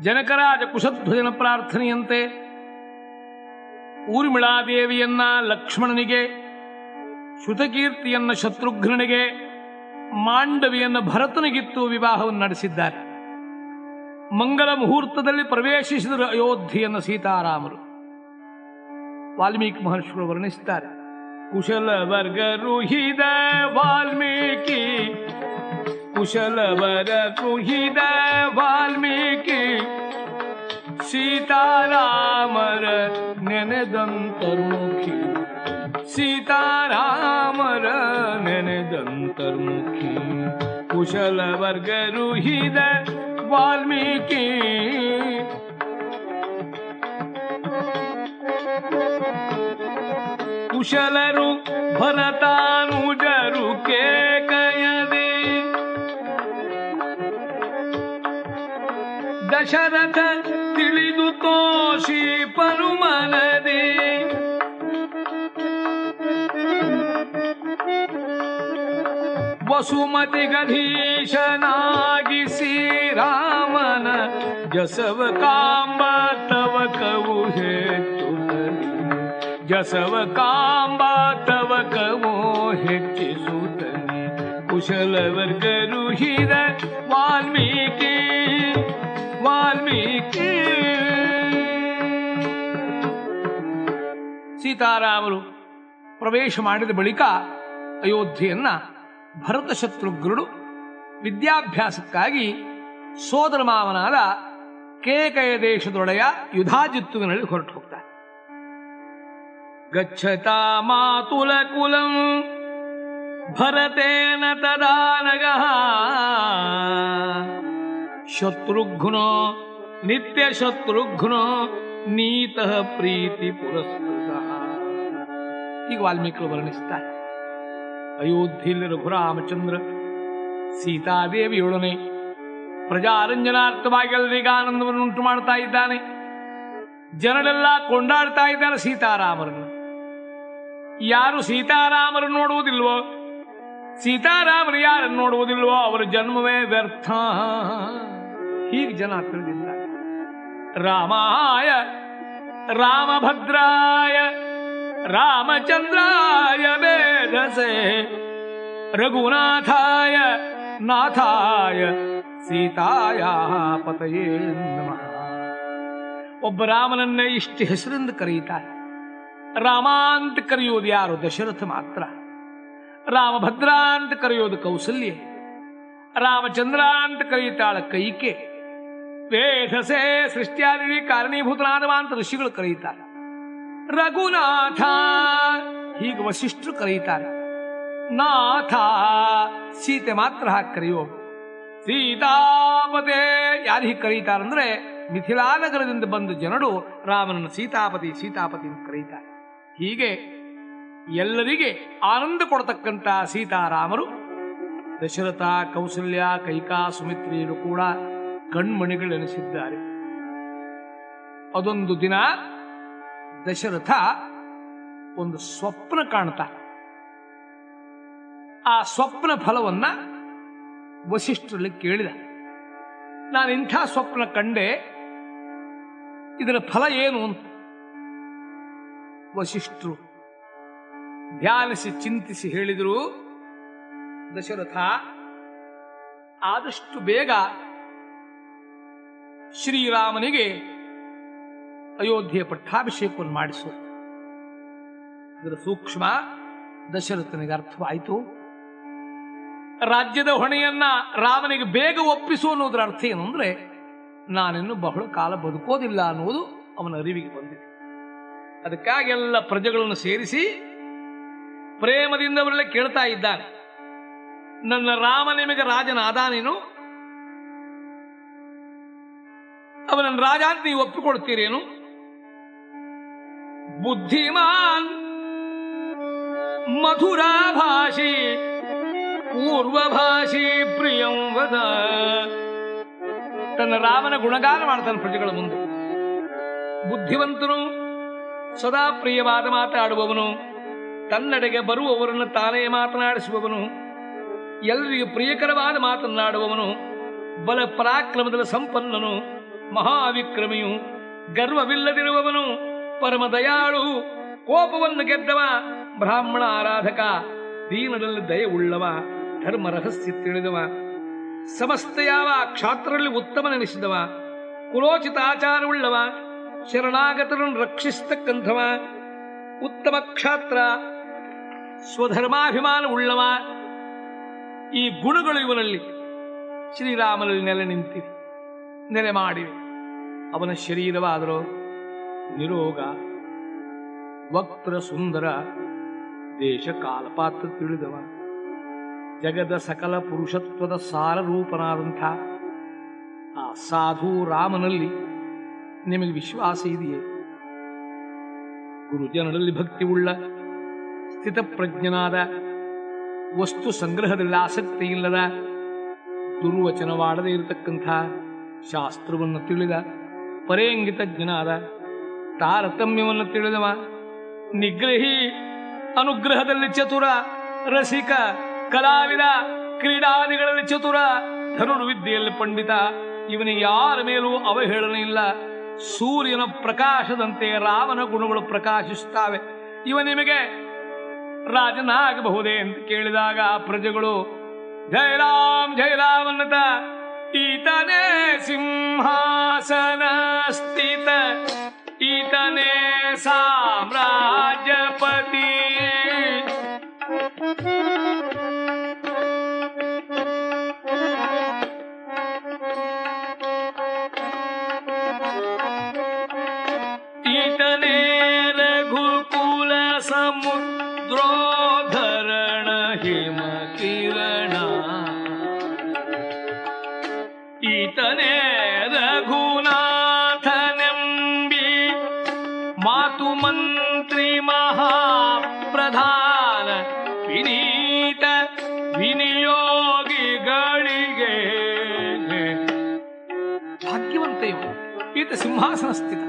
ಜನಕರಾಜ ಕುಶಧ್ವಜನ ಪ್ರಾರ್ಥನೆಯಂತೆ ಊರ್ಮಿಳಾದೇವಿಯನ್ನ ಲಕ್ಷ್ಮಣನಿಗೆ, ಶ್ರುತಕೀರ್ತಿಯನ್ನ ಶತ್ರುಘ್ನನಿಗೆ, ಮಾಂಡವಿಯನ್ನ ಭರತನಿಗಿತ್ತು ವಿವಾಹವನ್ನು ನಡೆಸಿದ್ದಾರೆ. ಮಂಗಲ ಮುಹೂರ್ತದಲ್ಲಿ ಪ್ರವೇಶಿಸಿದರು ಅಯೋಧ್ಯೆಯನ್ನು ಸೀತಾರಾಮರು. ವಾಲ್ಮೀಕಿ ಮಹರ್ಷಿಗಳು ವರ್ಣಿಸುತ್ತಾರೆ ಕುಶಲ ವರ್ಗ ರುಹಿದ ವಾಲ್ಮೀಕಿ, ಕುಶಲ ವರ ರುಹಿದ ವಾಲ್ಮೀಕಿ ಸೀತಾರಾಮರ ನೆನೆದಂತರ್ಮುಖಿ ಸೀತಾರಾಮರ ನೆನೆದಂತರ್ಮುಖಿ ಕುಶಲ ವರ್ಗ ರುಹಿದ ವಾಲ್ಮೀಕಿ ಕುಶಲರು ಭರತಾನುಜರು ಕೇಕಯದೆ ದಶರಥ ತಿಳಿದು ತೋಷಿ ಪರುಮನದೆ ವಸುಮತಿ ಗಧೀಶನಾಗಿಸಿ ಶ್ರೀರಾಮನ ಜಸವ ಕಾಂಬ ತವ ಕವು ಹೆಚ್ಚು ಜಸವ ಕಾಂಬ ತವ ಕವು ಹೆಚ್ಚಿಸುತ್ತನೆ ಕುಶಲವರ್ಗರು ಹಿರ ವಾಲ್ಮೀಕಿ ವಾಲ್ಮೀಕಿ. ಸೀತಾರಾಮರು ಪ್ರವೇಶ ಮಾಡಿದ ಬಳಿಕ ಅಯೋಧ್ಯೆಯನ್ನ ಭರತ ಶತ್ರುಘ್ನರು ವಿದ್ಯಾಭ್ಯಾಸಕ್ಕಾಗಿ ಸೋದರ ಮಾವನಾದ ಕೇಕಯ ದೇಶದೊಡೆಯ ಯುಧಾಜಿತ್ತುವಿನಲ್ಲಿ ಹೊರಟು ಹೋಗ್ತಾರೆ ಗಚ್ಚತಾ ಮಾತುಲ ಕುಲಂ ಭರತೇನ ತದಾ ನಗಃ ಶತ್ರುಘ್ನೋ ನಿತ್ಯ ಶತ್ರುಘ್ನೋ ನೀತಃ ಪ್ರೀತಿ ಪುರಸ್ಕೃತ. ಈಗ ವಾಲ್ಮೀಕಿಗಳು ವರ್ಣಿಸುತ್ತಾರೆ ಅಯೋಧ್ಯೆಯಲ್ಲಿ ರಘುರಾಮಚಂದ್ರ ಸೀತಾದೇವಿಯೊಡನೆ ಪ್ರಜಾರಂಜನಾರ್ಥವಾಗಿ ಎಲ್ಲರಿಗೆ ಆನಂದವನ್ನು ಉಂಟು ಮಾಡ್ತಾ ಇದ್ದಾನೆ. ಜನರೆಲ್ಲ ಕೊಂಡಾಡ್ತಾ ಇದ್ದಾರೆ ಸೀತಾರಾಮರನ್ನು. ಯಾರು ಸೀತಾರಾಮರನ್ನು ನೋಡುವುದಿಲ್ವೋ, ಸೀತಾರಾಮರು ಯಾರನ್ನು ನೋಡುವುದಿಲ್ವೋ ಅವರ ಜನ್ಮವೇ ವ್ಯರ್ಥ. ಹೀಗೆ ಜನ ತಿಳಿದಿದ್ದಾರೆ. ರಾಮಾಯ, ರಾಮಭದ್ರಾಯ ರಾಮಚಂದ್ರಾಯ ವೇದಸೆ ರಘುನಾಥಾಯ ನಾಥಾಯ ಸೀತಾಯ ಪತಯೇ ನಮಃ ಒಬ್ಬ ರಾಮನನ್ನೇ ಇಷ್ಟು ಹೆಸರಿಂದ ಕರೆಯುತ್ತಾರೆ ರಾಮ ಅಂತ ಕರೆಯೋದು ಯಾರು? ದಶರಥ ಮಾತ್ರ. ರಾಮಭದ್ರ ಅಂತ ಕರೆಯೋದು ಕೌಸಲ್ಯ. ರಾಮಚಂದ್ರ ಅಂತ ಕರೆಯುತ್ತಾಳ ಕೈಕೆ. ವೇದಸೆ ಸೃಷ್ಟಿಯಾದಿ ಕಾರಣೀಭೂತನಾದವ ಅಂತ ಋಷಿಗಳು ಕರೆಯುತ್ತಾರೆ ರಘುನಾಥ. ಹೀಗೆ ವಶಿಷ್ಠರು ಕರೆಯುತ್ತಾರೆ. ನಾಥ, ಸೀತೆ ಮಾತ್ರ ಹಾಕಿ ಕರೆಯುವ ಸೀತಾಪತೆ, ಯಾರು ಹೀಗೆ ಕರೀತಾರಂದ್ರೆ ಮಿಥಿಲಾನಗರದಿಂದ ಬಂದ ಜನರು ರಾಮನನ್ನು ಸೀತಾಪತಿ ಸೀತಾಪತಿ ಅಂತ ಕರೀತಾರೆ ಹೀಗೆ ಎಲ್ಲರಿಗೆ ಆನಂದ ಕೊಡತಕ್ಕಂಥ ಸೀತಾರಾಮರು ದಶರಥ, ಕೌಸಲ್ಯ, ಕೈಕಾ, ಸುಮಿತ್ರಿಯರು ಕೂಡ ಕಣ್ಮಣಿಗಳೆನಿಸಿದ್ದಾರೆ. ಅದೊಂದು ದಿನ ದಶರಥ ಒಂದು ಸ್ವಪ್ನ ಕಾಣ್ತಾನೆ. ಆ ಸ್ವಪ್ನ ಫಲವನ್ನ ವಸಿಷ್ಠರಲ್ಲಿ ಕೇಳಿದ. ನಾನು ಇಂಥ ಸ್ವಪ್ನ ಕಂಡೆ, ಇದರ ಫಲ ಏನು ಅಂತ. ವಸಿಷ್ಠರು ಧ್ಯಾನಿಸಿ ಚಿಂತಿಸಿ ಹೇಳಿದರು, ದಶರಥ, ಆದಷ್ಟು ಬೇಗ ಶ್ರೀರಾಮನಿಗೆ ಅಯೋಧ್ಯೆಯ ಪಟ್ಟಾಭಿಷೇಕವನ್ನು ಮಾಡಿಸು. ಇದರ ಸೂಕ್ಷ್ಮ ದಶರಥನಿಗೆ ಅರ್ಥವಾಯಿತು. ರಾಜ್ಯದ ಹೊಣೆಯನ್ನ ರಾಮನಿಗೆ ಬೇಗ ಒಪ್ಪಿಸು ಅನ್ನೋದ್ರ ಅರ್ಥ ಏನು ಅಂದ್ರೆ, ನಾನಿನ್ನು ಬಹಳ ಕಾಲ ಬದುಕೋದಿಲ್ಲ ಅನ್ನುವುದು ಅವನ ಅರಿವಿಗೆ ಬಂದಿದೆ. ಅದಕ್ಕಾಗಿ ಎಲ್ಲ ಪ್ರಜೆಗಳನ್ನು ಸೇರಿಸಿ ಪ್ರೇಮದಿಂದ ಅವರೆಲ್ಲ ಕೇಳ್ತಾ ಇದ್ದಾನೆ. ನನ್ನ ರಾಮ ನಿಮಗೆ ರಾಜನಾದಾನೇನು ಅವನನ್ನು ರಾಜ ಅಂತ ನೀವು ಒಪ್ಪಿಕೊಡ್ತೀರೇನು ಬುದ್ಧಿಮಾನ್ ಮಧುರಾಭಾಷಿ ಪೂರ್ವಭಾಷಿ ಪ್ರಿಯಂವದ ತನ್ನ ರಾಮನ ಗುಣಗಾನ ಮಾಡ್ತಾನೆ ಪ್ರಜೆಗಳ ಮುಂದೆ. ಬುದ್ಧಿವಂತನು ಸದಾ ಪ್ರಿಯವಾದ ಮಾತಾಡುವವನು, ತನ್ನಡೆಗೆ ಬರುವವರನ್ನು ತಾನೇ ಮಾತನಾಡಿಸುವವನು ಎಲ್ಲರಿಗೂ ಪ್ರಿಯಕರವಾದ ಮಾತನಾಡುವವನು ಬಲ ಪರಾಕ್ರಮದಲ್ಲಿ ಸಂಪನ್ನನು, ಮಹಾವಿಕ್ರಮಿಯು ಗರ್ವವಿಲ್ಲದಿರುವವನು ಪರಮ ದಯಾಳು, ಕೋಪವನ್ನು ಗೆದ್ದವ, ಬ್ರಾಹ್ಮಣ ಆರಾಧಕ ದೀನದಲ್ಲಿ ದಯ ಉಳ್ಳವ, ಧರ್ಮ ರಹಸ್ಯ ತಿಳಿದವ, ಸಮಸ್ತ ಯಾವ ಕ್ಷಾತ್ರರಲ್ಲಿ ಉತ್ತಮನೆನಿಸಿದವ ಕುಲೋಚಿತ ಆಚಾರವುಳ್ಳವ ಶರಣಾಗತರನ್ನು ರಕ್ಷಿಸತಕ್ಕಂಥವ ಉತ್ತಮ ಕ್ಷಾತ್ರ, ಸ್ವಧರ್ಮಾಭಿಮಾನ ಉಳ್ಳವ, ಈ ಗುಣಗಳು ಇವನಲ್ಲಿ ಶ್ರೀರಾಮನಲ್ಲಿ ನೆಲೆ ನಿಂತಿವೆ, ನೆಲೆ ಮಾಡಿವೆ. ಅವನ ಶರೀರವಾದರೂ ನಿರೋಗ ವಕ್ತ್ರ ಸುಂದರ ದೇಶ ಕಾಲಪಾತ್ರ ತಿಳಿದವ. ಜಗದ ಸಕಲ ಪುರುಷತ್ವದ ಸಾರರೂಪನಾದಂಥ ಆ ಸಾಧು ರಾಮನಲ್ಲಿ ನಿಮಗೆ ವಿಶ್ವಾಸ ಇದೆಯೇ? ಗುರುಜನರಲ್ಲಿ ಭಕ್ತಿ ಉಳ್ಳ ಸ್ಥಿತಪ್ರಜ್ಞನಾದ, ವಸ್ತು ಸಂಗ್ರಹದಲ್ಲಿ ಆಸಕ್ತಿ ಇಲ್ಲದ ದುರ್ವಚನವಾಡದೇ ಇರತಕ್ಕಂಥ ಶಾಸ್ತ್ರವನ್ನು ತಿಳಿದ ಪರೇಂಗಿತಜ್ಞನಾದ ತಾರತಮ್ಯವನ್ನು ತಿಳಿದವ. ನಿಗ್ರಹಿ, ಅನುಗ್ರಹದಲ್ಲಿ ಚತುರ, ರಸಿಕ, ಕಲಾವಿದ, ಕ್ರೀಡಾದಿಗಳಲ್ಲಿ ಚತುರ, ಧನುರ್ವಿದ್ಯೆಯಲ್ಲಿ ಪಂಡಿತ. ಇವನಿಗೆ ಯಾರ ಮೇಲೂ ಅವಹೇಳನೆ ಇಲ್ಲ. ಸೂರ್ಯನ ಪ್ರಕಾಶದಂತೆ ರಾಮನ ಗುಣಗಳು ಪ್ರಕಾಶಿಸುತ್ತವೆ. ಇವ ನಿಮಗೆ ರಾಜನಾಗಬಹುದೇ ಅಂತ ಕೇಳಿದಾಗ ಆ ಪ್ರಜೆಗಳು ಜಯರಾಮ್ ಜಯರಾಮ್ ಅನ್ನತ ಈತನೇ ಸಿಂಹಾಸನ ಸ್ಥಿತ ಈತನೇ ಸಾಮ್ರಾಜ್ಯಪತಿ ಸಿಂಹಾಸನ ಸ್ಥಿತ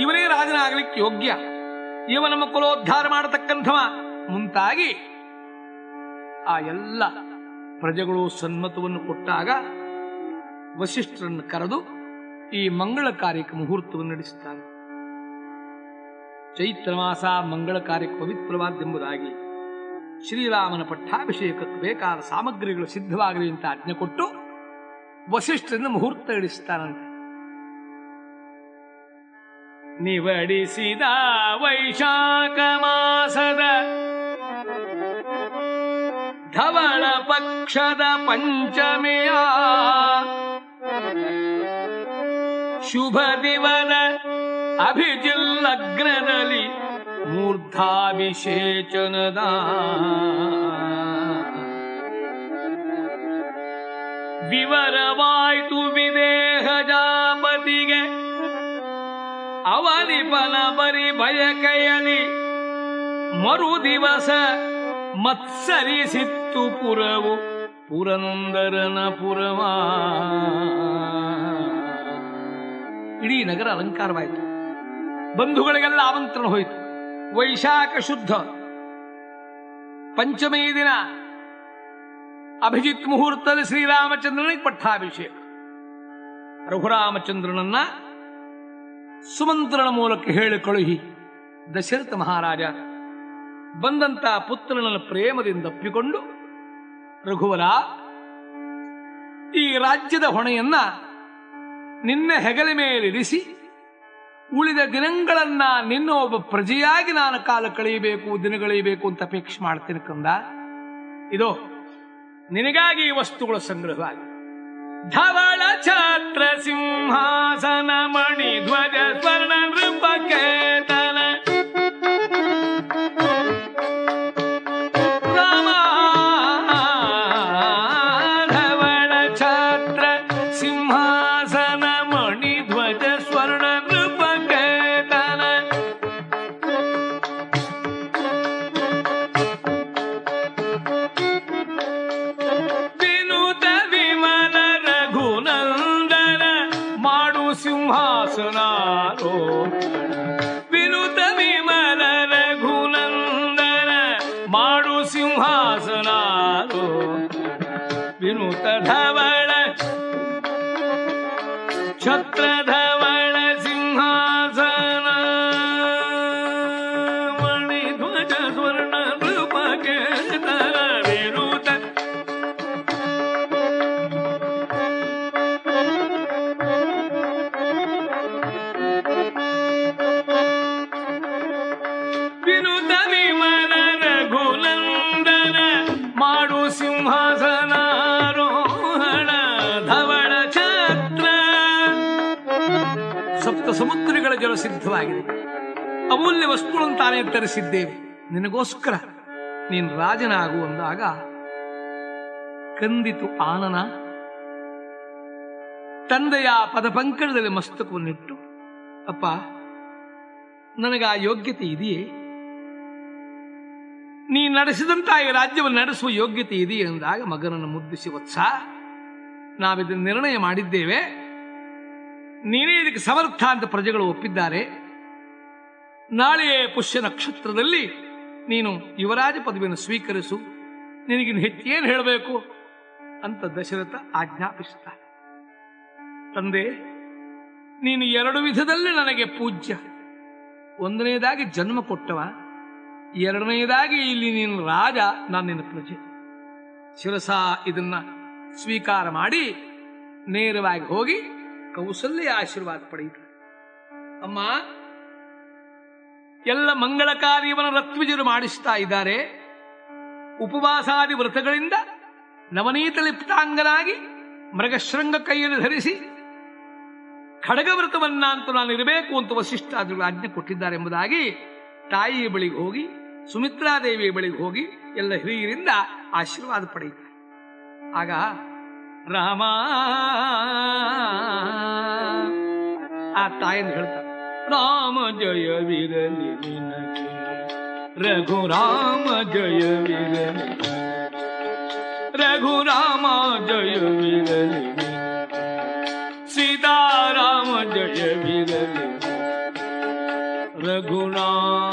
ಇವನೇ ರಾಜನಾಗಲಿಕ್ಕೆ ಯೋಗ್ಯ. ಇವನ ನಮ್ಮ ಕುಲೋದ್ಧಾರ ಮಾಡತಕ್ಕಂಥವ. ಮುಂತಾಗಿ ಆ ಎಲ್ಲ ಪ್ರಜೆಗಳು ಸನ್ಮತವನ್ನು ಕೊಟ್ಟಾಗ ವಶಿಷ್ಠರನ್ನು ಕರೆದು ಈ ಮಂಗಳ ಕಾರ್ಯಕ್ಕೆ ಮುಹೂರ್ತವನ್ನು ನಡೆಸುತ್ತಾನೆ ಚೈತ್ರ ಮಾಸ ಮಂಗಳ ಕಾರ್ಯಕ್ಕೆ ಪವಿತ್ರವಾದ್ದೆಂಬುದಾಗಿ ಶ್ರೀರಾಮನ ಪಟ್ಟಾಭಿಷೇಕಕ್ಕೆ ಬೇಕಾದ ಸಾಮಗ್ರಿಗಳು ಸಿದ್ಧವಾಗಲಿ ಅಂತ ಆಜ್ಞೆ ಕೊಟ್ಟು ವಸಿಷ್ಠರಿಂದ ಮುಹೂರ್ತ ಇಡಿಸ್ತಾನಂತೆ ನಿವಡಿಸಿದ ವೈಶಾಖ ಮಾಸದ ಧವಳ ಪಕ್ಷದ ಪಂಚಮಿಯ ಶುಭ ದಿವನ ಅಭಿಜಿಲ್ಲಗ್ನದಲ್ಲಿ ಮೂರ್ಧಾಭಿಷೇಚನದ ವಿವರವಾಯ್ತು ವಿದೇಹ ಜಾಪತಿಗೆ ಅವನಿಪನ ಬರಿ ಬಯಕೆಯಲಿ. ಮರು ದಿವಸ ಮತ್ಸರಿಸಿತ್ತು ಪುರವು. ಪುರಂದರನ ಪುರವ. ಇಡೀ ನಗರ ಅಲಂಕಾರವಾಯಿತು. ಬಂಧುಗಳಿಗೆಲ್ಲ ಆಮಂತ್ರಣ ಹೋಯಿತು. ವೈಶಾಖ ಶುದ್ಧ. ಪಂಚಮಿ ದಿನ ಅಭಿಜಿತ್ ಮುಹೂರ್ತದಲ್ಲಿ ಶ್ರೀರಾಮಚಂದ್ರನಿಗೆ ಪಟ್ಟಾಭಿಷೇಕ. ರಘುರಾಮಚಂದ್ರನನ್ನ ಸುಮಂತ್ರನ ಮೂಲಕ ಹೇಳಿ ಕಳುಹಿ ದಶರಥ ಮಹಾರಾಜ ಬಂದಂತ ಪುತ್ರನನ್ನು ಪ್ರೇಮದಿಂದ ಒಪ್ಪಿಕೊಂಡು, ರಘುವರ, ಈ ರಾಜ್ಯದ ಹೊಣೆಯನ್ನ ನಿನ್ನ ಹೆಗಲ ಮೇಲಿರಿಸಿ ಉಳಿದ ದಿನಗಳನ್ನ ನಿನ್ನ ಒಬ್ಬ ಪ್ರಜೆಯಾಗಿ ನಾನು ಕಾಲ ಕಳೆಯಬೇಕು ದಿನಗಳೆಯಬೇಕು ಅಂತ ಅಪೇಕ್ಷೆ ಮಾಡ್ತೀನಿ ಕಂದ. ಇದು, ನಿನಗಾಗಿ ಈ ವಸ್ತುಗಳ ಸಂಗ್ರಹವಾಗಿ धवळ छात्र सिंहासन मणि ध्वज ಅಮೂಲ್ಯ ವಸ್ತುಗಳನ್ನು ತಾನೇ ತರಿಸಿದ್ದೇವೆ. ನಿನಗೋಸ್ಕರ ನೀನು ರಾಜನಾಗು ಅಂದಾಗ ಕಂದಿತು ಆನನ. ತಂದೆಯ ಪದಪಂಕಣದಲ್ಲಿ ಮಸ್ತಕವನ್ನಿಟ್ಟು, ಅಪ್ಪ, ನನಗೆ ಆ ಯೋಗ್ಯತೆ ಇದೆಯೇ? ನೀ ನಡೆಸಿದಂತ ಈ ರಾಜ್ಯವನ್ನು ನಡೆಸುವ ಯೋಗ್ಯತೆ ಇದೆಯೇ ಎಂದಾಗ ಮಗನನ್ನು ಮುದ್ದಿಸಿ, ವತ್ಸ ನಾವಿದ ನಿರ್ಣಯ ಮಾಡಿದ್ದೇವೆ. ನೀನೇ ಇದಕ್ಕೆ ಸಮರ್ಥ ಅಂತ ಪ್ರಜೆಗಳು ಒಪ್ಪಿದ್ದಾರೆ. ನಾಳೆಯೇ ಪುಷ್ಯ ನಕ್ಷತ್ರದಲ್ಲಿ ನೀನು ಯುವರಾಜ ಪದವಿಯನ್ನು ಸ್ವೀಕರಿಸು. ನಿನಗಿನ್ನು ಹೆಚ್ಚೇನು ಹೇಳಬೇಕು ಅಂತ ದಶರಥ ಆಜ್ಞಾಪಿಸುತ್ತಾನೆ. ತಂದೆ, ನೀನು ಎರಡು ವಿಧದಲ್ಲಿ ನನಗೆ ಪೂಜ್ಯ. ಒಂದನೇದಾಗಿ ಜನ್ಮ ಕೊಟ್ಟವ, ಎರಡನೆಯದಾಗಿ ಇಲ್ಲಿ ನೀನು ರಾಜ, ನಾನು ನಿನ್ನ ಪ್ರಜೆ. ಶಿರಸ ಇದನ್ನ ಸ್ವೀಕಾರ ಮಾಡಿ ನೇರವಾಗಿ ಹೋಗಿ ಕೌಸಲ್ಯ ಆಶೀರ್ವಾದ ಪಡೆಯಿತು ಅಮ್ಮ ಎಲ್ಲ ಮಂಗಳ ಕಾರ್ಯವನ್ನು ರತ್ವಿಜರು ಮಾಡಿಸ್ತಾ ಇದ್ದಾರೆ. ಉಪವಾಸಾದಿ ವ್ರತಗಳಿಂದ ನವನೀತ ಲಿಪ್ತಾಂಗನಾಗಿ ಮೃಗಶೃಂಗ ಕೈಯನ್ನು ಧರಿಸಿ ಖಡಗ ವ್ರತವನ್ನ ಅಂತ ನಾನು ಇರಬೇಕು ಅಂತ ವಸಿಷ್ಠಾದಿಗಳು ಆಜ್ಞೆ ಕೊಟ್ಟಿದ್ದಾರೆ ಎಂಬುದಾಗಿ ತಾಯಿಯ ಬಳಿಗೆ ಹೋಗಿ ಸುಮಿತ್ರಾದೇವಿಯ ಬಳಿಗೆ ಹೋಗಿ ಎಲ್ಲ ಹಿರಿಯರಿಂದ ಆಶೀರ್ವಾದ ಪಡೆಯುತ್ತಾರೆ. ಆಗ ರಾಮ ಆ ತಾಯಿಯನ್ನು ಹೇಳ್ತಾರೆ. ರಾಮ ಜಯವಿರಲಿ ನಿನಗೆ ರಘುರಾಮ ಜಯವಿರಲಿ ರಘುರಾಮ ಜಯವಿರಲಿ ಸೀತಾರಾಮ ಜಯವಿರಲಿ ರಘುರಾಮ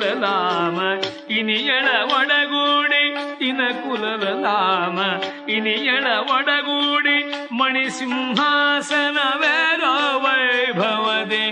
ಕುಲಲಾಮ ಇನಿಯಳ ಒಡಗೂಡಿ ಇನ ಕುಲಲಾಮ ಇನಿಯಳ ಒಡಗೂಡಿ ಮಣಿ ಸಿಂಹಾಸನ ವೇರೋ ವೈಭವದೆ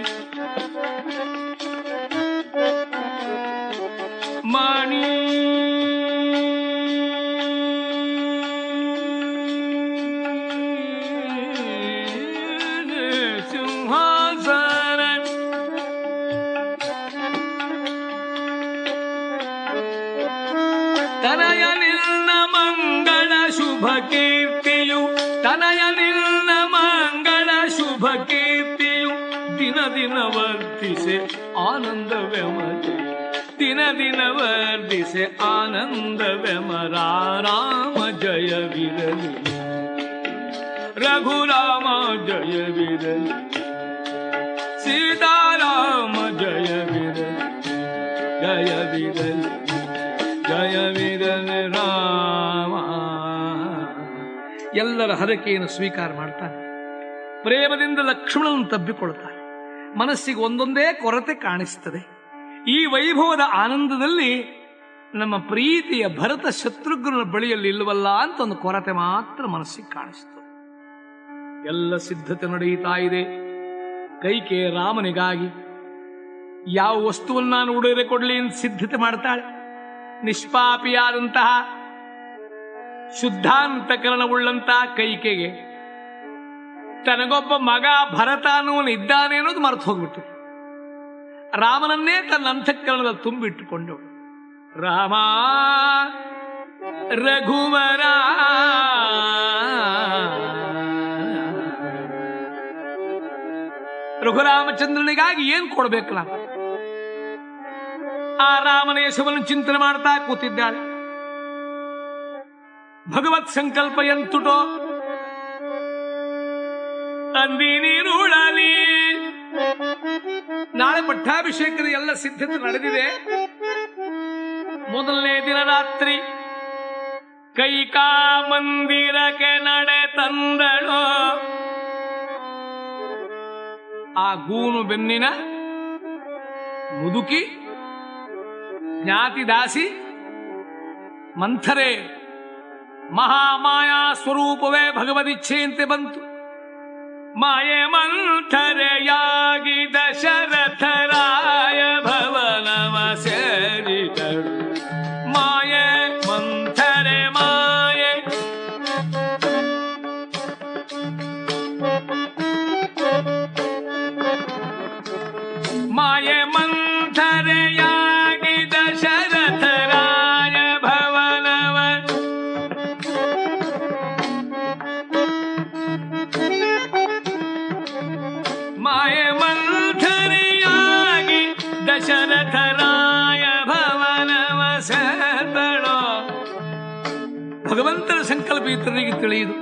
ದಿನ ದಿನ ವರ್ಧಿಸೆ ಆನಂದವೆಮರ ರಾಮ ರಘುರಾಮ ಜಯವಿರಲಿ. ಸೀತಾರಾಮ ಜಯವಿರಲಿ. ಜಯವಿರಲಿ. ಜಯವಿರಲಿ ರಾಮ. ಎಲ್ಲರ ಹರಕೆಯನ್ನು ಸ್ವೀಕಾರ ಮಾಡ್ತಾನೆ. ಪ್ರೇಮದಿಂದ ಲಕ್ಷ್ಮಣನನ್ನು ತಬ್ಬಿಕೊಳ್ತಾನೆ. ಮನಸ್ಸಿಗೆ ಒಂದೊಂದೇ ಕೊರತೆ ಕಾಣಿಸ್ತದೆ. ಈ ವೈಭವದ ಆನಂದದಲ್ಲಿ ನಮ್ಮ ಪ್ರೀತಿಯ ಭರತ ಶತ್ರುಘ್ನ ಬಳಿಯಲ್ಲಿ ಇಲ್ಲವಲ್ಲ ಅಂತ ಒಂದು ಕೊರತೆ ಮಾತ್ರ ಮನಸ್ಸಿಗೆ ಕಾಣಿಸ್ತು. ಎಲ್ಲ ಸಿದ್ಧತೆ ನಡೆಯುತ್ತಾ ಇದೆ. ಕೈಕೆ ರಾಮನಿಗಾಗಿ ಯಾವ ವಸ್ತುವನ್ನು ನಾನು ಉಡುಗೊರೆ ಕೊಡಲಿ ಅಂತ ಸಿದ್ಧತೆ ಮಾಡ್ತಾಳೆ. ನಿಷ್ಪಾಪಿಯಾದಂತಹ ಶುದ್ಧಾಂತಕರಣವುಳ್ಳಂತಹ ಕೈಕೆಗೆ ತನಗೊಬ್ಬ ಮಗ ಭರತ ಅನ್ನುವನು ಇದ್ದಾನೆ ಅನ್ನೋದು ಮರೆತು ಹೋಗ್ಬಿಟ್ಟು ರಾಮನನ್ನೇ ತನ್ನ ಅಂತಃಕರಣದ ತುಂಬಿಟ್ಟುಕೊಂಡವಳು ರಾಮ, ರಘುವರ, ರಘುರಾಮಚಂದ್ರನಿಗಾಗಿ ಏನ್ ಕೊಡ್ಬೇಕು ಆ ರಾಮನ ಯಶವನ್ನು ಚಿಂತನೆ ಮಾಡ್ತಾ ಕೂತಿದ್ದಾಳೆ. ಭಗವತ್ ಸಂಕಲ್ಪ ಎಂತುಟೋ? ಅಂದಿ ನೀರುಳಲಿ ನಾಳೆ ಪಟ್ಟಾಭಿಷೇಕದ ಎಲ್ಲ ಸಿದ್ಧತೆ ನಡೆದಿದೆ. ಮೊದಲನೇ ದಿನ ರಾತ್ರಿ ಕೈಕಾ ಮಂದಿರಕ್ಕೆ ನಡೆ ತಂದಳು. ಆ ಗೂನು ಬೆನ್ನಿನ ಮುದುಕಿ, ಜ್ಞಾತಿ ದಾಸಿ, ಮಂಥರೆ ಮಹಾಮಾಯಾ ಸ್ವರೂಪವೇ ಭಗವದಿಚ್ಛೆಯಂತೆ ಬಂತು. ಮಾಯೆ ಮಂಥರೆಯಾಗಿ ತಿಳಿಯುದು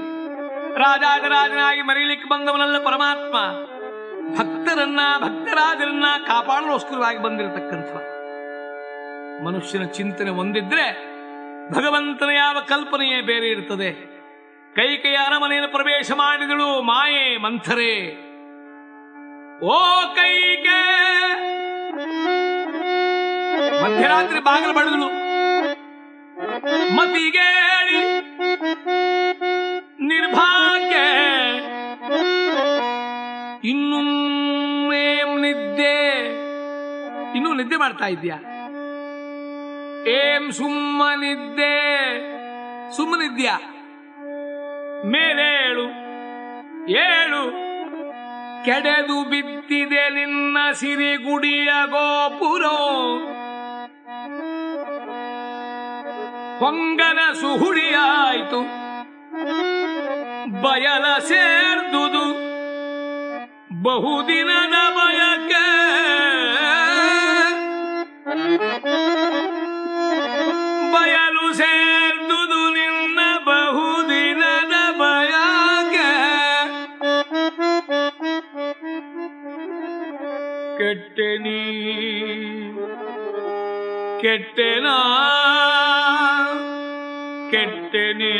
ರಾಜಾಜರಾಜನಾಗಿ ಮರೀಲಿಕ್ಕೆ ಬಂದವನಲ್ಲ ಪರಮಾತ್ಮ. ಭಕ್ತರನ್ನ, ಭಕ್ತರಾಜರನ್ನ ಕಾಪಾಡಲೋಸ್ಕರವಾಗಿ ಬಂದಿರತಕ್ಕಂಥ ಮನುಷ್ಯನ ಚಿಂತನೆ ಒಂದಿದ್ರೆ ಭಗವಂತನ ಯಾವ ಕಲ್ಪನೆಯೇ ಬೇರೆ ಇರ್ತದೆ. ಕೈಕೆಯ ಅರಮನೆಯನ್ನು ಪ್ರವೇಶ ಮಾಡಿದಳು, ಮಾಯೆ, ಮಂಥರೆ. ಓ ಕೈಕೆ ಮಧ್ಯರಾತ್ರಿ ಬಾಗಿಲು ಬಡಿದಳು. ಮತಿಗೇಳಿ. ನಿರ್ಭಾಗ್ಯ. ಇನ್ನು ಏಂ ನಿದ್ದೆ? ಇನ್ನು ನಿದ್ದೆ ಮಾಡ್ತಾ ಇದ್ಯಾ ಏಂ ಸುಮ್ಮನಿದ್ದೆ? ಸುಮ್ಮನಿದ್ಯಾ? ಮೇಲೇಳು, ಏಳು. ಕೆಡೆದು ಬಿತ್ತಿದೆ ನಿನ್ನ ಸಿರಿಗುಡಿಯ ಗೋಪುರ. ಹೊಂಗನ ಸುಹುಡಿಯಾಯಿತು. ಬಯಲ ಸೇರ್ದುದು ಬಹುದಿನದ ಬಯಕೆ ಬಯಲು ಸೇರ್ದುದು ನಿನ್ನ ಬಹುದಿನದ ಬಯಕೆ ಕೆಟ್ಟೆನಿ ಕೆಟ್ಟೆನಾ ಕೆಟ್ಟೆನೆ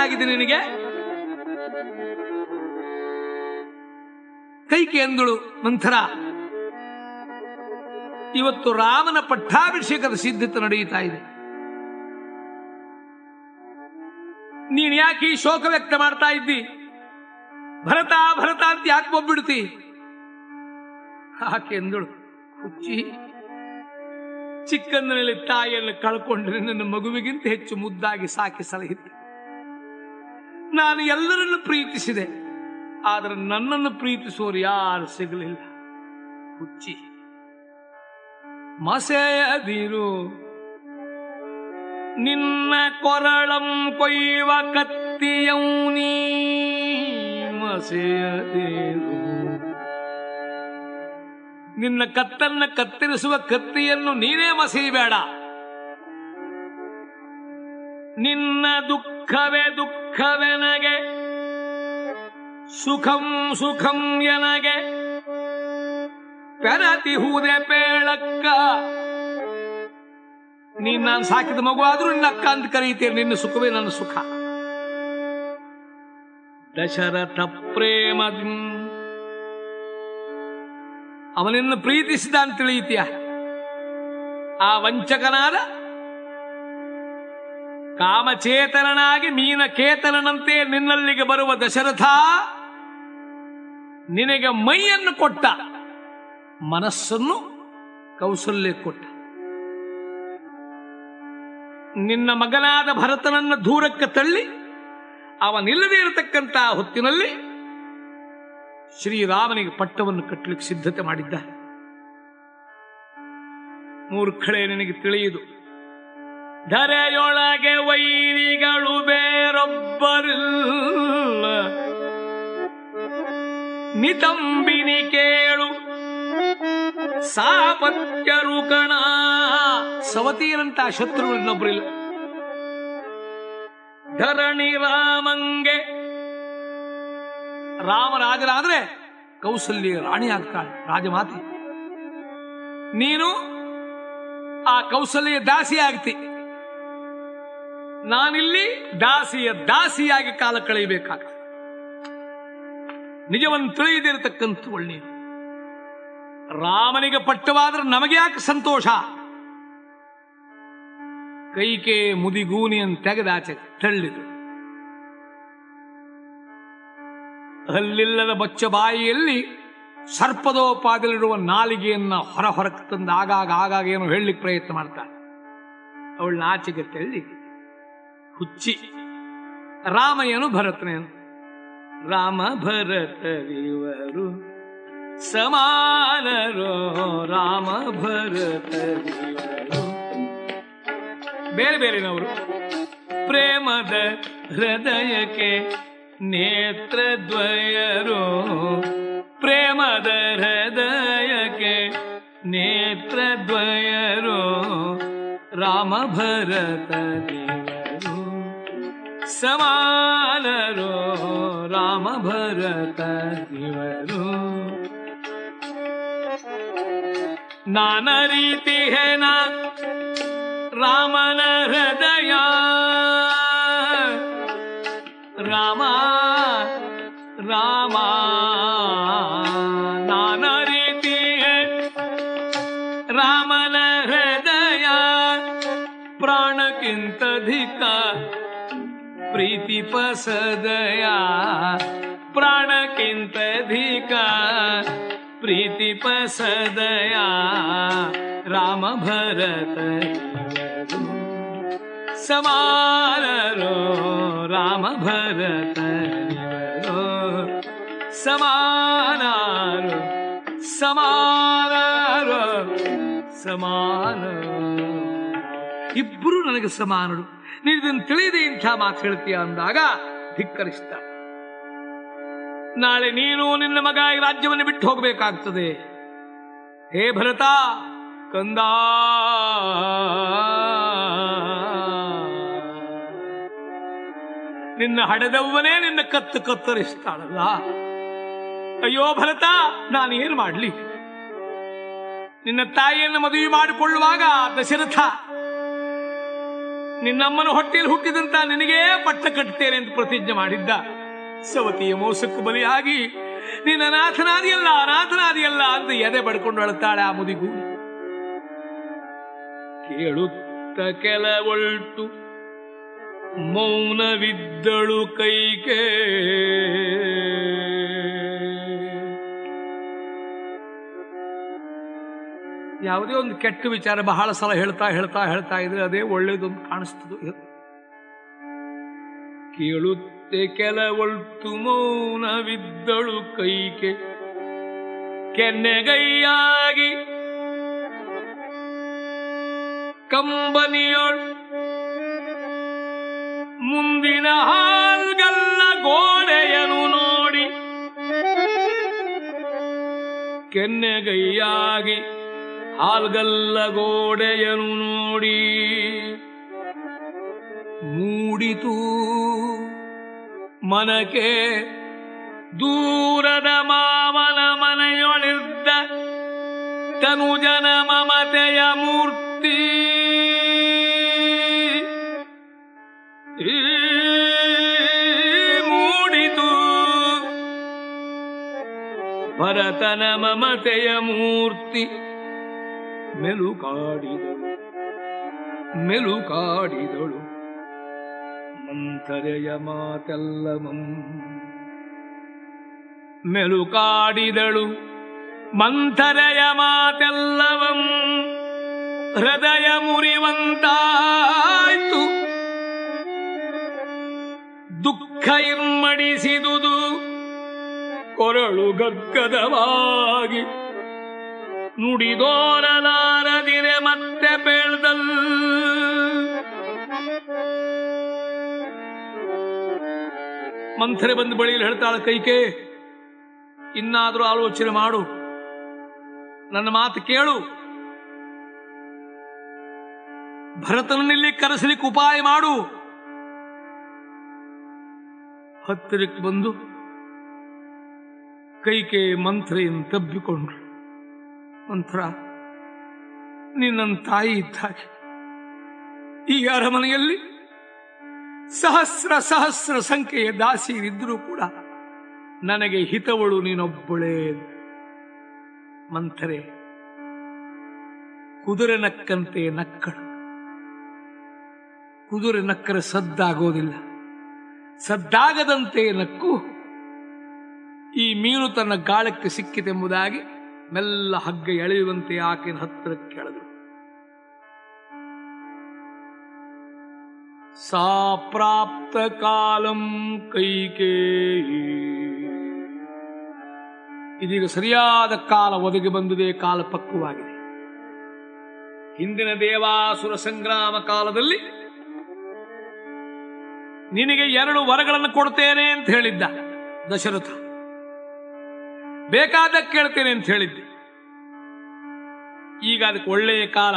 ಏನಾಗಿದೆ ನಿನಗೆ? ಕೈಕೆ ಎಂದಳು ಮಂಥರ. ಇವತ್ತು ರಾಮನ ಪಟ್ಟಾಭಿಷೇಕದ ಸಿದ್ಧತೆ ನಡೆಯುತ್ತಾ ಇದೆ. ನೀನ್ ಯಾಕೆ ಈ ಶೋಕ ವ್ಯಕ್ತ ಮಾಡ್ತಾ ಇದ್ದಿ? ಭರತ ಭರತ ಅಂತ ಯಾಕೆ ಒಬ್ಬಿಡ್ತಿ? ಆಕೆ ಎಂದಳು ಹುಚ್ಚಿ. ಚಿಕ್ಕಂದಿನಲ್ಲಿ ತಾಯಿಯನ್ನು ಕಳ್ಕೊಂಡ್ರೆ ನನ್ನ ಮಗುವಿಗಿಂತ ಹೆಚ್ಚು ಮುದ್ದಾಗಿ ಸಾಕಿ ಸಲಹಿದ್ದೆ ನಾನು ಎಲ್ಲರನ್ನು ಪ್ರೀತಿಸಿದೆ. ಆದರೆ ನನ್ನನ್ನು ಪ್ರೀತಿಸೋರು ಯಾರು ಸಿಗಲಿಲ್ಲ. ಹುಚ್ಚಿ. ಮಸೆಯದಿರು. ನಿನ್ನ ಕೊರಳಂ ಕೊಯ್ಯುವ ಕತ್ತಿಯೌನೀ ಮಸೆಯದಿರು. ನಿನ್ನ ಕತ್ತನ್ನ ಕತ್ತರಿಸುವ ಕತ್ತಿಯನ್ನು ನೀನೇ ಮಸೆಯಬೇಡ. ನಿನ್ನ ದುಃಖವೇ ದುಃಖವೆನಗೆ ಸುಖಂ ಸುಖಂ ಎನಗೆ. ಪೆರತಿ ಹೂದೆ ಪೇಳಕ್ಕ, ನೀನ್ ನಾನು ಸಾಕಿದ ಮಗು ಆದ್ರೂ ನಿನ್ನ ಅಕ್ಕ ಅಂತ ಕರೀತೀರಿ, ನಿನ್ನ ಸುಖವೇ ನನ್ನ ಸುಖ. ದಶರಥ ಪ್ರೇಮದಿ ಅವನನ್ನು ಪ್ರೀತಿಸಿದ ಅಂತ ತಿಳಿಯುತ್ತೀಯ? ಆ ವಂಚಕನಾದ ಕಾಮಚೇತನನಾಗಿ ಮೀನ ಕೇತನನಂತೆ ನಿನ್ನಲ್ಲಿಗೆ ಬರುವ ದಶರಥ ನಿನಗೆ ಮೈಯನ್ನು ಕೊಟ್ಟ, ಮನಸ್ಸನ್ನು ಕೌಸಲ್ಯ ಕೊಟ್ಟ. ನಿನ್ನ ಮಗನಾದ ಭರತನನ್ನು ದೂರಕ್ಕೆ ತಳ್ಳಿ, ಅವನಿಲ್ಲದೆ ಇರತಕ್ಕಂಥ ಹೊತ್ತಿನಲ್ಲಿ ಶ್ರೀರಾಮನಿಗೆ ಪಟ್ಟವನ್ನು ಕಟ್ಟಲಿಕ್ಕೆ ಸಿದ್ಧತೆ ಮಾಡಿದ್ದ ಮೂರ್ಖಳೆ, ನಿನಗೆ ತಿಳಿಯುದು ಧರೆಯೊಳಗೆ ವೈರಿಗಳು ಬೇರೊಬ್ಬರು ನಿತಂಬಿನಿ ಕೇಳು, ಸಾಪತ್ಯರು ಕಣ. ಸವತೀರಂತ ಶತ್ರು ಇನ್ನೊಬ್ಬರಿಲ್ಲ ಧರಣಿ ರಾಮಂಗೆ ರಾಮ ರಾಜರಾದ್ರೆ ಕೌಸಲ್ಯ ರಾಣಿ ಆಗ್ತಾಳೆ, ರಾಜಮಾತೆ. ನೀನು ಆ ಕೌಸಲ್ಯ ದಾಸಿ ಆಗ್ತಿ ನಾನಿಲ್ಲಿ ದಾಸಿಯ ದಾಸಿಯಾಗಿ ಕಾಲ ಕಳೆಯಬೇಕಾಗ್ತದೆ. ನಿಜವನ್ನು ತಿಳಿಯದಿರತಕ್ಕಂಥ ಒಳ್ಳೆಯ ರಾಮನಿಗೆ ಪಟ್ಟವಾದ್ರೆ ನಮಗೆ ಯಾಕೆ ಸಂತೋಷ? ಕೈಕೆ ಮುದಿಗೂನಿಯನ್ನು ತೆಗೆದಾಚೆ ತಳ್ಳಿದು ಹಲ್ಲಿಲ್ಲದ ಬಚ್ಚ ಬಾಯಿಯಲ್ಲಿ ಸರ್ಪದೋಪಾದಲ್ಲಿರುವ ನಾಲಿಗೆಯನ್ನ ಹೊರ ಹೊರಕ್ಕೆ ತಂದು ಆಗಾಗ ಆಗಾಗ ಏನು ಹೇಳಲಿಕ್ಕೆ ಪ್ರಯತ್ನ ಮಾಡ್ತಾಳೆ. ಅವಳನ್ನ ಆಚೆಗೆ ತೆಳ್ಳಿ ಹುಚ್ಚಿ. ರಾಮಯ್ಯನು ಭರತನೇನು? ರಾಮ ಭರತರಿವರು ಸಮಾನರೋ, ರಾಮ ಭರತರಿವರು ಬೇರೆ ಬೇರೆನವರು. ಪ್ರೇಮದ ಹೃದಯಕ್ಕೆ ನೇತ್ರದ್ವಯರು. ಪ್ರೇಮದ ಹೃದಯಕ್ಕೆ ನೇತ್ರದ್ವಯರು. ರಾಮ ಭರತ ದೇವರು ಸಮಾನರು ರಾಮ ಭರತ ಇವರು. ನಾನ ರೀತಿ ಹೇನ ರಾಮನ ಹೃದಯ. ರಾಮ ರಾಮ. ಪ್ರೀತಿ ಪಸದಯ ಪ್ರಾಣಕ್ಕಿಂತಧಿಕ ಪ್ರೀತಿ ಪಸದಯ, ರಾಮ ಭರತ. ಸಮಾನರೋ, ರಾಮ ಭರತ. ಸಮಾನರು ಸಮಾನರು ಸಮಾನ ಇಬ್ಬರು ನನಗೆ ಸಮಾನರು. ನೀನು ಇದನ್ನು ತಿಳಿದೇ ಇಂಥ ಮಾತು ಹೇಳ್ತೀಯ ಅಂದಾಗ ಧಿಕ್ಕರಿಸ್ತ. ನಾಳೆ ನೀನು ನಿನ್ನ ಮಗ ಈ ರಾಜ್ಯವನ್ನು ಬಿಟ್ಟು ಹೋಗಬೇಕಾಗ್ತದೆ. ಹೇ ಭರತ, ಕಂದ. ನಿನ್ನ ಹಡೆದವ್ವನೇ ನಿನ್ನ ಕತ್ತು ಕತ್ತರಿಸ್ತಾಳಲ್ಲ. ಅಯ್ಯೋ ಭರತ, ನಾನು ಏನು ಮಾಡಲಿ? ನಿನ್ನ ತಾಯಿಯನ್ನು ಮದುವೆ ಮಾಡಿಕೊಳ್ಳುವಾಗ ದಶರಥ ನಿನ್ನಮ್ಮನ ಹೊಟ್ಟೆಯಲ್ಲಿ ಹುಟ್ಟಿದಂತ ನಿನಗೇ ಪಟ್ಟ ಕಟ್ಟುತ್ತೇನೆ ಅಂತ ಪ್ರತಿಜ್ಞೆ ಮಾಡಿದ್ದ. ಸವತಿಯ ಮೋಸಕ್ಕೆ ಬಲಿಯಾಗಿ ನಿನ್ನ ಅನಾಥನಾದಿಯಲ್ಲ ಅನಾಥನಾದಿಯಲ್ಲ ಅಂತ ಎದೆ ಬಡ್ಕೊಂಡು ಅಳುತ್ತಾಳೆ ಆ ಮುದಿಗೂ. ಕೇಳುತ್ತ ಕೆಲವೊಳ್ಟು ಮೌನವಿದ್ದಳು ಕೈಗೆ ಯಾವುದೇ ಒಂದು ಕೆಟ್ಟ ವಿಚಾರ ಬಹಳ ಸಲ ಹೇಳ್ತಾ ಹೇಳ್ತಾ ಹೇಳ್ತಾ ಇದ್ರೆ ಅದೇ ಒಳ್ಳೇದೊಂದು ಕಾಣಿಸ್ತದೆ ಕೇಳುತ್ತೆ ಕೆಲವೊಳ್ತು ಮೌನವಿದ್ದಳು ಕೈಕೆ ಕೆನ್ನೆಗೈಯಾಗಿ ಕಂಬನಿಯೊಳ್ ಮುಂದಿನ ಹಾಲ್ಗಲ್ಲ ಗೋಡೆಯನು ನೋಡಿ. ಕೆನ್ನೆಗೈಯಾಗಿ ಹಾಲ್ಗಲ್ಲ ಗೋಡೆಯನು ನೋಡಿ ಮೂಡಿತು ಮನಕೆ ದೂರದ ಮಾವನ ಮನೆಯೊಳಿದ್ದ ತನುಜನ ಮಮತೆಯ ಮೂರ್ತಿ. ಮೂಡಿತು ಭರತನ ಮಮತೆಯ ಮೂರ್ತಿ. ಮೆಲುಕಾಡಿದಳು ಮೆಲುಕಾಡಿದಳು ಮಂಥರೆಯ ಮಾತೆಲ್ಲವಂ ಮೆಲುಕಾಡಿದಳು ಮಂಥರೆಯ ಮಾತೆಲ್ಲವಂ ಹೃದಯ ಮುರಿವಂತಾಯ್ತು. ದುಃಖ ಇಮ್ಮಡಿಸಿದುದು ಕೊರಳು ಗದ್ಗದವಾಗಿ ನುಡಿದೋರಲಾರದಿರೆ ಮತ್ತೆ ಬೆಳ್ದಲ್. ಮಂಥರೆ ಬಂದು ಬಳಿಯಲ್ಲಿ ಹೇಳ್ತಾಳೆ, ಕೈಕೆ, ಇನ್ನಾದರೂ ಆಲೋಚನೆ ಮಾಡು. ನನ್ನ ಮಾತು ಕೇಳು. ಭರತನಲ್ಲಿ ಕರೆಸಲಿಕ್ಕೆ ಉಪಾಯ ಮಾಡು. ಹತ್ತಿರಕ್ಕೆ ಬಂದು ಕೈಕೆ ಮಂತ್ರೆಯನ್ನು ತಬ್ಬಿಕೊಂಡ್ರು. ಮಂತ್ರ ನಿನ್ನ ತಾಯಿ ಇದ್ದಾಗೆ ಈ ಅರಮನೆಯಲ್ಲಿ ಸಹಸ್ರ ಸಹಸ್ರ ಸಂಖ್ಯೆಯ ದಾಸಿಯರಿದ್ದರೂ ಕೂಡ ನನಗೆ ಹಿತವಳು ನೀನೊಬ್ಬಳೇ ಮಂಥರೆ, ಕುದುರೆ ನಕ್ಕಂತೆ ನಕ್ಕಳು. ಕುದುರೆ ನಕ್ಕರೆ ಸದ್ದಾಗೋದಿಲ್ಲ. ಸದ್ದಾಗದಂತೆ ನಕ್ಕು. ಈ ಮೀನು ತನ್ನ ಗಾಳಕ್ಕೆ ಸಿಕ್ಕಿತೆಂಬುದಾಗಿ ಮೆಲ್ಲ ಹಗ್ಗ ಎಳೆಯುವಂತೆ ಆಕೆಯ ಹತ್ತಿರ ಕೆಳದು ಸಾ ಪ್ರಾಪ್ತ ಕಾಲಂ ಕೈಕೇಯಿ. ಇದೀಗ ಸರಿಯಾದ ಕಾಲ ಒದಗಿ ಬಂದಿದೆ ಕಾಲ ಪಕ್ವವಾಗಿದೆ. ಹಿಂದಿನ ದೇವಾಸುರ ಸಂಗ್ರಾಮ ಕಾಲದಲ್ಲಿ ನಿನಗೆ ಎರಡು ವರಗಳನ್ನು ಕೊಡ್ತೇನೆ ಅಂತ ಹೇಳಿದ್ದ ದಶರಥ. ಬೇಕಾದ ಕೇಳ್ತೇನೆ ಅಂತ ಹೇಳಿದ್ದೆ. ಈಗ ಅದಕ್ಕೆ ಒಳ್ಳೆಯ ಕಾಲ.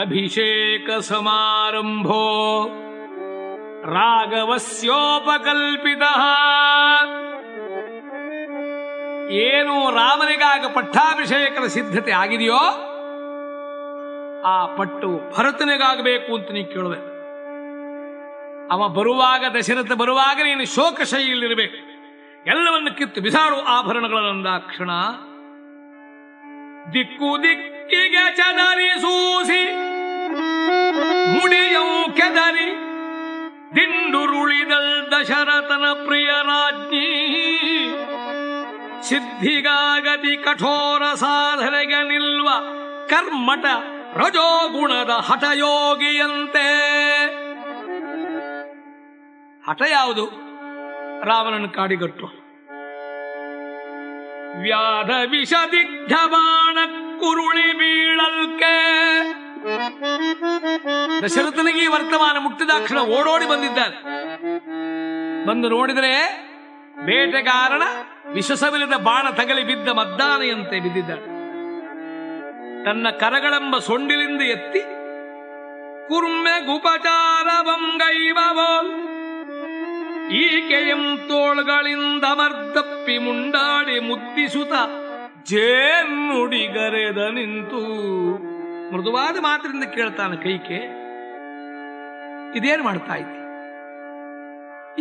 ಅಭಿಷೇಕ ಸಮಾರಂಭೋ ರಾಘವಸ್ಯೋಪಕಲ್ಪಿತ. ಏನು ರಾಮನಿಗಾಗ ಪಟ್ಟಾಭಿಷೇಕದ ಸಿದ್ಧತೆ ಆಗಿದೆಯೋ, ಆ ಪಟ್ಟು ಭರತನಿಗಾಗಬೇಕು ಅಂತ ನೀ ಕೇಳುವೆ. ಅವ ಬರುವಾಗ, ದಶರಥ ಬರುವಾಗ ನೀನು ಶೋಕಶೈಲಿರಬೇಕು ಎಲ್ಲವನ್ನು ಕಿತ್ತು ಬಿಸಾಡು ಆಭರಣಗಳನ್ನಂದಾಕ್ಷಣ ದಿಕ್ಕು ದಿಕ್ಕಿಗೆ ಚದರಿಸೂಸಿ ಮುಡಿಯೌ ಕೆದರಿ ದಿಂಡುರುಳಿದಲ್ ದಶರಥನ ಪ್ರಿಯ ರಾಜ್ಞಿ ಸಿದ್ಧಿಗಾಗದಿ ಕಠೋರ ಸಾಧನೆಗೆ ನಿಲ್ವ ಕರ್ಮಟ ರಜೋಗುಣದ ಹಠಯೋಗಿಯಂತೆ. ಹಠ ಯಾವುದು? ರಾವಣನ ಕಾಡಿಗಟ್ಟು. ವ್ಯಾಧ ವಿಷದಿಗ್ಧ ಬಾಣ ಕುರುಳಿ ಬೀಳಲ್ಕೆ. ದಶರಥನಿಗೆ ವರ್ತಮಾನ ಮುಕ್ತದಾಕ್ಷಣ ಓಡೋಡಿ ಬಂದಿದ್ದಾನೆ. ಬಂದು ನೋಡಿದರೆ ಬೇಟೆಗಾರನ ವಿಷಸವಿಲ್ಲದ ಬಾಣ ತಗಲಿ ಬಿದ್ದ ಮದ್ದಾನೆಯಂತೆ ಬಿದ್ದಿದ್ದಾನೆ. ತನ್ನ ಕರಗಳೆಂಬ ಸೊಂಡಿಲಿಂದ ಎತ್ತಿ ಕುರ್ಮೆ ಗುಪಚಾರವಂಗೈವವೋ ಈಕೆಯಂ ತೋಳ್ಗಳಿಂದ ಮರ್ದಪ್ಪಿ ಮುಂಡಾಡಿ ಮುದ್ದಿಸುತ್ತ ಜೇನುಡಿಗರೆದ ನಿಂತು. ಮೃದುವಾದ ಮಾತಿನಿಂದ ಕೇಳ್ತಾನೆ ಕೈಕೆ, ಇದೇನು ಮಾಡ್ತಾ ಇದ್ದಿ?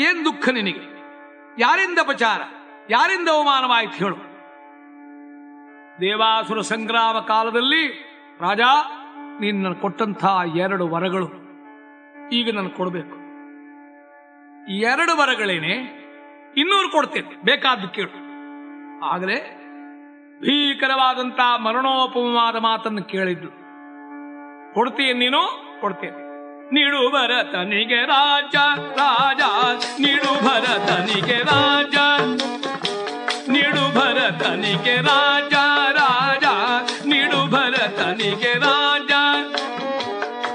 ಏನ್ ದುಃಖ ನಿನಗೆ? ಯಾರಿಂದ ಅಪಚಾರ? ಯಾರಿಂದ ಅವಮಾನವಾಯಿತು ಹೇಳು. ದೇವಾಸುರ ಸಂಗ್ರಾಮ ಕಾಲದಲ್ಲಿ ರಾಜ, ನೀನು ನನಗೆ ಕೊಟ್ಟಂತಹ ಎರಡು ವರಗಳು, ಈಗ ನನಗೆ ಕೊಡಬೇಕು. ಎರಡು ವರಗಳೇನೆ ಇನ್ನೂರು ಕೊಡ್ತೇನೆ. ಬೇಕಾದ್ದು ಕೇಳು. ಆಗಲೇ ಭೀಕರವಾದಂತಹ ಮರಣೋಪಮವಾದ ಮಾತನ್ನು ಕೇಳಿದ್ದು. ಕೊಡ್ತೀಯ ನೀನು? ಕೊಡ್ತೇನೆ. ನೀಡು ಭರತನಿಗೆ ರಾಜ ರಾಜ, ನೀಡು ಭರತನಿಗೆ ರಾಜ. ನೀಡು ಭರತನಿಗೆ ರಾಜ ರಾಜ, ನೀಡು ಭರತನಿಗೆ ರಾಜ.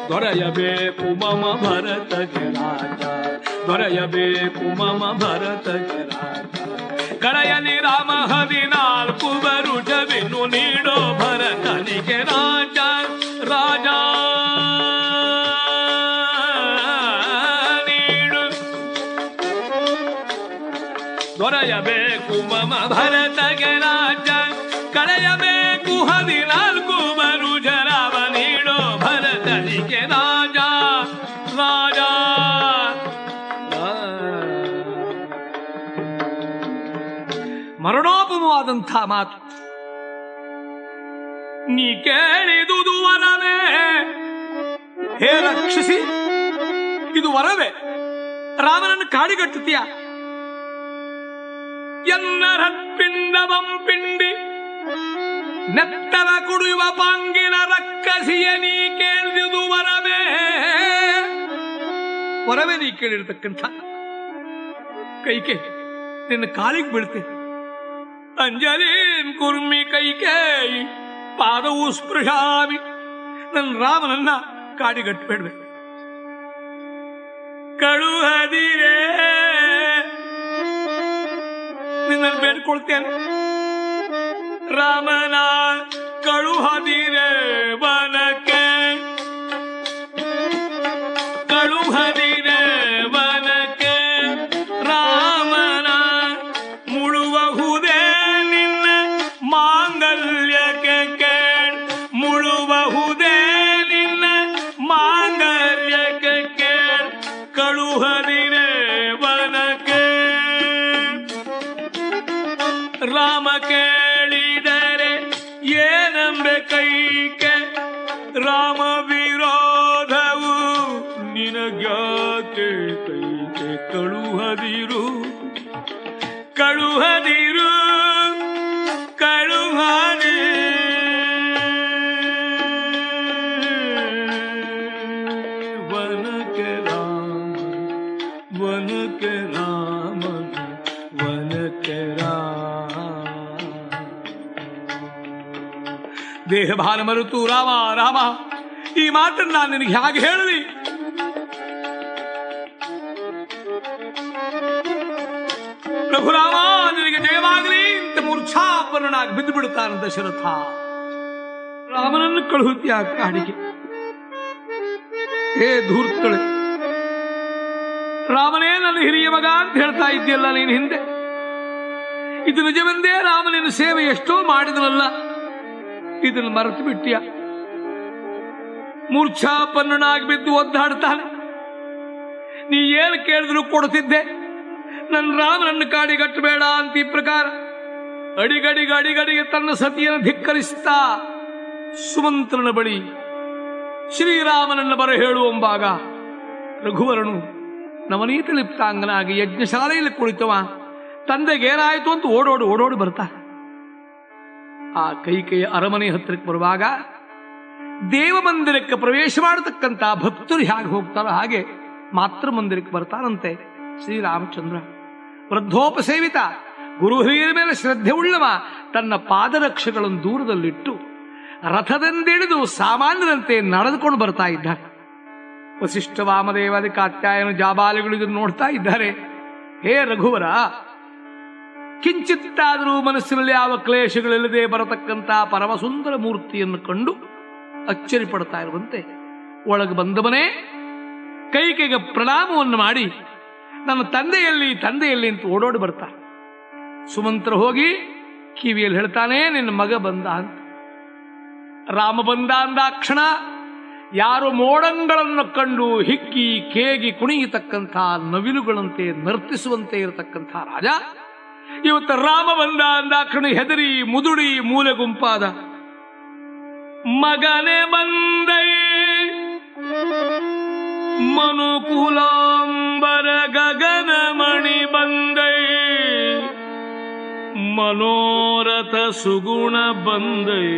ದೊರೆಯಬೇಕು ಮಮ ಭರತಗೆ ರಾಜ. ದೊರೆಯಬೇಕು ಮಮ ಭರತ ರಾಜ. ಕಳೆಯಲಿ ರಾಮ ಹದಿನಾಲ್ಕು ಬರುಜವಿನು ನೀಡೋ ಮರಣೋಪಮವಾದಂಥ ಮಾತು. ನೀ ಕೇಳಿದುದು ವರವೇ. ಹೇ ರಕ್ಷಿಸಿ ಇದು ವರವೇ. ರಾಮನನ್ನು ಕಾಡಿಗಟ್ಟುತ್ತೀಯ? ಎನ್ನ ಹತ್ಪಿಂಡವಂ ಪಿಂಡಿ ನೆತ್ತರ ಕುಡಿಯುವ ಪಾಂಗಿನ ರಕ್ಕಸಿಯ ನೀ ಕೇಳಿದುದು ವರವೇ. ವರವೇ ನೀ ಕೇಳಿರ್ತಕ್ಕಂಥ. ಕೈಕೆ ನಿನ್ನ ಕಾಲಿಗೆ ಬೀಳ್ತೆ ಅಂಜಲೀನ್ ಕುರ್ಮಿ ಕೈಕೆ ಪಾದವು ಸ್ಪೃಶಾಮಿ ನನ್ನ ರಾಮನನ್ನ ಕಾಡಿಗಟ್ಟಬೇಡ್ಬೇಕು ಕಳುಹದಿರೇ ನಿನ್ನನ್ನು ಬೇಡ್ಕೊಳ್ತೇನೆ ರಾಮನ ಕಳುಹದಿರೆ ವನಕ್ಕೆ ಭಾನ ಮರುತು, ರಾಮ ರಾಮ. ಈ ಮಾತನ್ನು ನಾನು ನಿನಗೆ ಹೇಗೆ ಹೇಳಲಿ? ಪ್ರಭುರಾಮ ನಿನಗೆ ಜಯವಾಗಲಿ ಅಂತ ಮೂರ್ಛಾಪರ್ಣನಾಗಿ ಬಿದ್ದು ಬಿಡುತ್ತಾನೆ ದಶರಥ ರಾಮನನ್ನು ಕಳುಹುತ್ಯ ಕಾಡಿಗೆ. ಹೇ ಧೂರ್ತಳೆ, ರಾಮನೇ ನನ್ನ ಹಿರಿಯ ಮಗ ಅಂತ ಹೇಳ್ತಾ ಇದ್ದೀಯಲ್ಲ ನೀನು ಹಿಂದೆ? ಇದು ನಿಜವೆಂದೇ ರಾಮನಿನ ಸೇವೆ ಎಷ್ಟೋ ಮಾಡಿದನಲ್ಲ. ಇದನ್ನು ಮರೆತು ಬಿಟ್ಟಿಯ. ಮೂರ್ಛಾಪನ್ನನಾಗಿ ಬಿದ್ದು ಒದ್ದಾಡ್ತಾನೆ. ನೀ ಏನು ಕೇಳಿದ್ರು ಕೊಡ್ತಿದ್ದೆ. ನನ್ನ ರಾಮನನ್ನು ಕಾಡಿಗಟ್ಟಬೇಡ ಅಂತ ಈ ಪ್ರಕಾರ ಅಡಿಗಡಿಗೆ ಅಡಿಗಡಿಗೆ ತನ್ನ ಸತಿಯನ್ನು ಧಿಕ್ಕರಿಸ್ತಾ ಸುಮಂತ್ರನ ಬಳಿ ಶ್ರೀರಾಮನನ್ನು ಬರ ಹೇಳುವಂಬಾಗ ರಘುವರನು ನವನೀತ ಲಿಪ್ತಾಂಗನಾಗಿ ಯಜ್ಞಶಾಲೆಯಲ್ಲಿ ಕುಳಿತವ. ತಂದೆಗೇನಾಯಿತು ಅಂತ ಓಡೋಡು ಓಡೋಡಿ ಬರ್ತಾ ಆ ಕೈಕೈಯ ಅರಮನೆ ಹತ್ತಿರಕ್ಕೆ ಬರುವಾಗ ದೇವ ಮಂದಿರಕ್ಕೆ ಪ್ರವೇಶ ಮಾಡತಕ್ಕಂಥ ಭಕ್ತರು ಹೇಗೆ ಹೋಗ್ತಾರೋ ಹಾಗೆ ಮಾತೃ ಮಂದಿರಕ್ಕೆ ಬರ್ತಾರಂತೆ ಶ್ರೀರಾಮಚಂದ್ರ. ವೃದ್ಧೋಪಸೇವಿತ, ಗುರು ಹಿರಿಯರ ಮೇಲೆ ಶ್ರದ್ಧೆ ಉಳ್ಳವ ತನ್ನ ಪಾದರಕ್ಷೆಗಳನ್ನು ದೂರದಲ್ಲಿಟ್ಟು ರಥದಂದಿಳಿದು ಸಾಮಾನ್ಯರಂತೆ ನಡೆದುಕೊಂಡು ಬರ್ತಾ ಇದ್ದಾರೆ ವಸಿಷ್ಠ ವಾಮದೇವಾದಿ ಕಾತ್ಯಾಯನ ಜಾಬಾಲಿಗಳು ನೋಡ್ತಾ ಇದ್ದಾರೆ. ಹೇ ರಘುವರ ಕಿಂಚಿತ್ತಾದರೂ ಮನಸ್ಸಿನಲ್ಲಿ ಯಾವ ಕ್ಲೇಶಗಳಿಲ್ಲದೆ ಬರತಕ್ಕಂತ ಪರಮಸುಂದರ ಮೂರ್ತಿಯನ್ನು ಕಂಡು ಅಚ್ಚರಿ ಪಡ್ತಾ ಇರುವಂತೆ ಒಳಗೆ ಬಂದವನೇ, ಕೈಕೆಗೆ ಪ್ರಣಾಮವನ್ನು ಮಾಡಿ ನನ್ನ ತಂದೆಯಲ್ಲಿ ತಂದೆಯಲ್ಲಿ ಅಂತ ಓಡೋಡಿ ಬರ್ತಾ ಸುಮಂತ್ರ ಹೋಗಿ ಕಿವಿಯಲ್ಲಿ ಹೇಳ್ತಾನೆ, ನಿನ್ನ ಮಗ ಬಂದ ಅಂತ. ರಾಮ ಬಂದ ಅಂದಾಕ್ಷಣ ಯಾರು ಮೋಡಂಗಳನ್ನು ಕಂಡು ಹಿಕ್ಕಿ ಕೇಗಿ ಕುಣಿಯತಕ್ಕಂಥ ನವಿಲುಗಳಂತೆ ನರ್ತಿಸುವಂತೆ ಇರತಕ್ಕಂಥ ರಾಜ ಇವತ್ತು ರಾಮ ಬಂದ ಅಂದಾಕ್ಷಣ ಹೆದರಿ, ಮುದುಡಿ, ಮೂಲೆ ಗುಂಪಾದ. ಮಗನೆ ಬಂದೈ, ಮನುಕುಲಾಂಬರ ಗಗನ ಮಣಿ ಬಂದೈ, ಮನೋರಥ ಸುಗುಣ ಬಂದೈ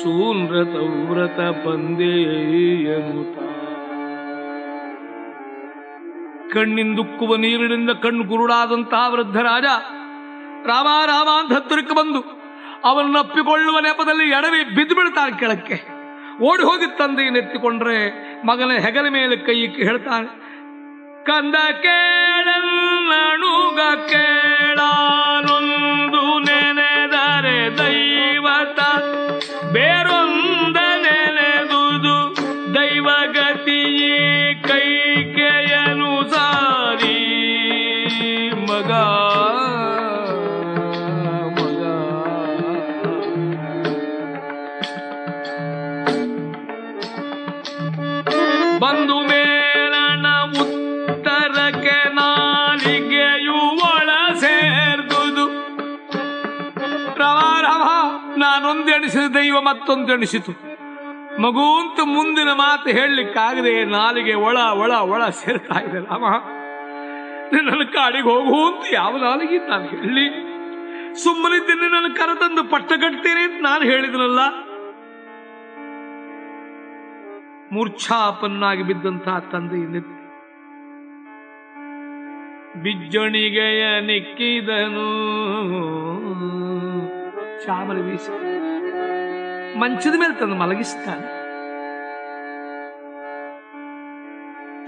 ಸೂನ್ರತ ವ್ರತ ಬಂದೇ ಎನ್ನುತ್ತ. ಕಣ್ಣಿಂದುಕ್ಕುವ ನೀರಿನಿಂದ ಕಣ್ಣು ಗುರುಡಾದಂತಹ ವೃದ್ಧ ರಾಜ ರಾಮ ರಾಮ ಅಂತ ಹತ್ತಿರಕ್ಕೆ ಬಂದು ಅವನನ್ನಪ್ಪಿಕೊಳ್ಳುವ ನೆಪದಲ್ಲಿ ಎಡವಿ ಬಿದ್ದು ಬಿಡ್ತಾನೆ ಕೆಳಕ್ಕೆ. ಓಡಿ ಹೋಗಿ ತಂದೆಯನ್ನೆತ್ತಿಕೊಂಡ್ರೆ ಮಗನ ಹೆಗಲ ಮೇಲೆ ಕೈ ಹೇಳ್ತಾನೆ ಕಂದ ಕೇಳನುಗ ಕೇಳಾನೊಂದು ನೆನೆದರೆ ದೈವತ ನಾನೊಂದೆಣಿಸಿದ ದೈವ ಮತ್ತೊಂದೆಣಿಸಿತು ಮಗು ಅಂತ ಮುಂದಿನ ಮಾತು ಹೇಳಲಿಕ್ಕಾಗದೆ ನಾಲಿಗೆ ಒಳ ಒಳ ಒಳ ಸೇರ್ತಾ ಇದೆ ರಾಮ. ನನ್ನ ಕಾಡಿಗೆ ಹೋಗು ಅಂತ ಯಾವ ನಾಲಿಗೆ ನಾನು ಹೇಳಿ ಸುಮ್ಮನಿದ್ದೀನಿ ನನ್ನ ಕರೆತಂದು ಪಟ್ಟ ಕಟ್ತೇನೆ ಅಂತ ನಾನು ಹೇಳಿದ್ನಲ್ಲ. ಮೂರ್ಛಾಪನ್ನಾಗಿ ಬಿದ್ದಂತಹ ತಂದೆ ಇಲ್ಲಿ ಬಿಜ್ಜಣಿಗೆಯ ನಿಕ್ಕಿದನು. ಚಾಮರ ಬೀಸಿ ಮಂಚದ ಮೇಲೆ ತಂದು ಮಲಗಿಸ್ತಾನೆ.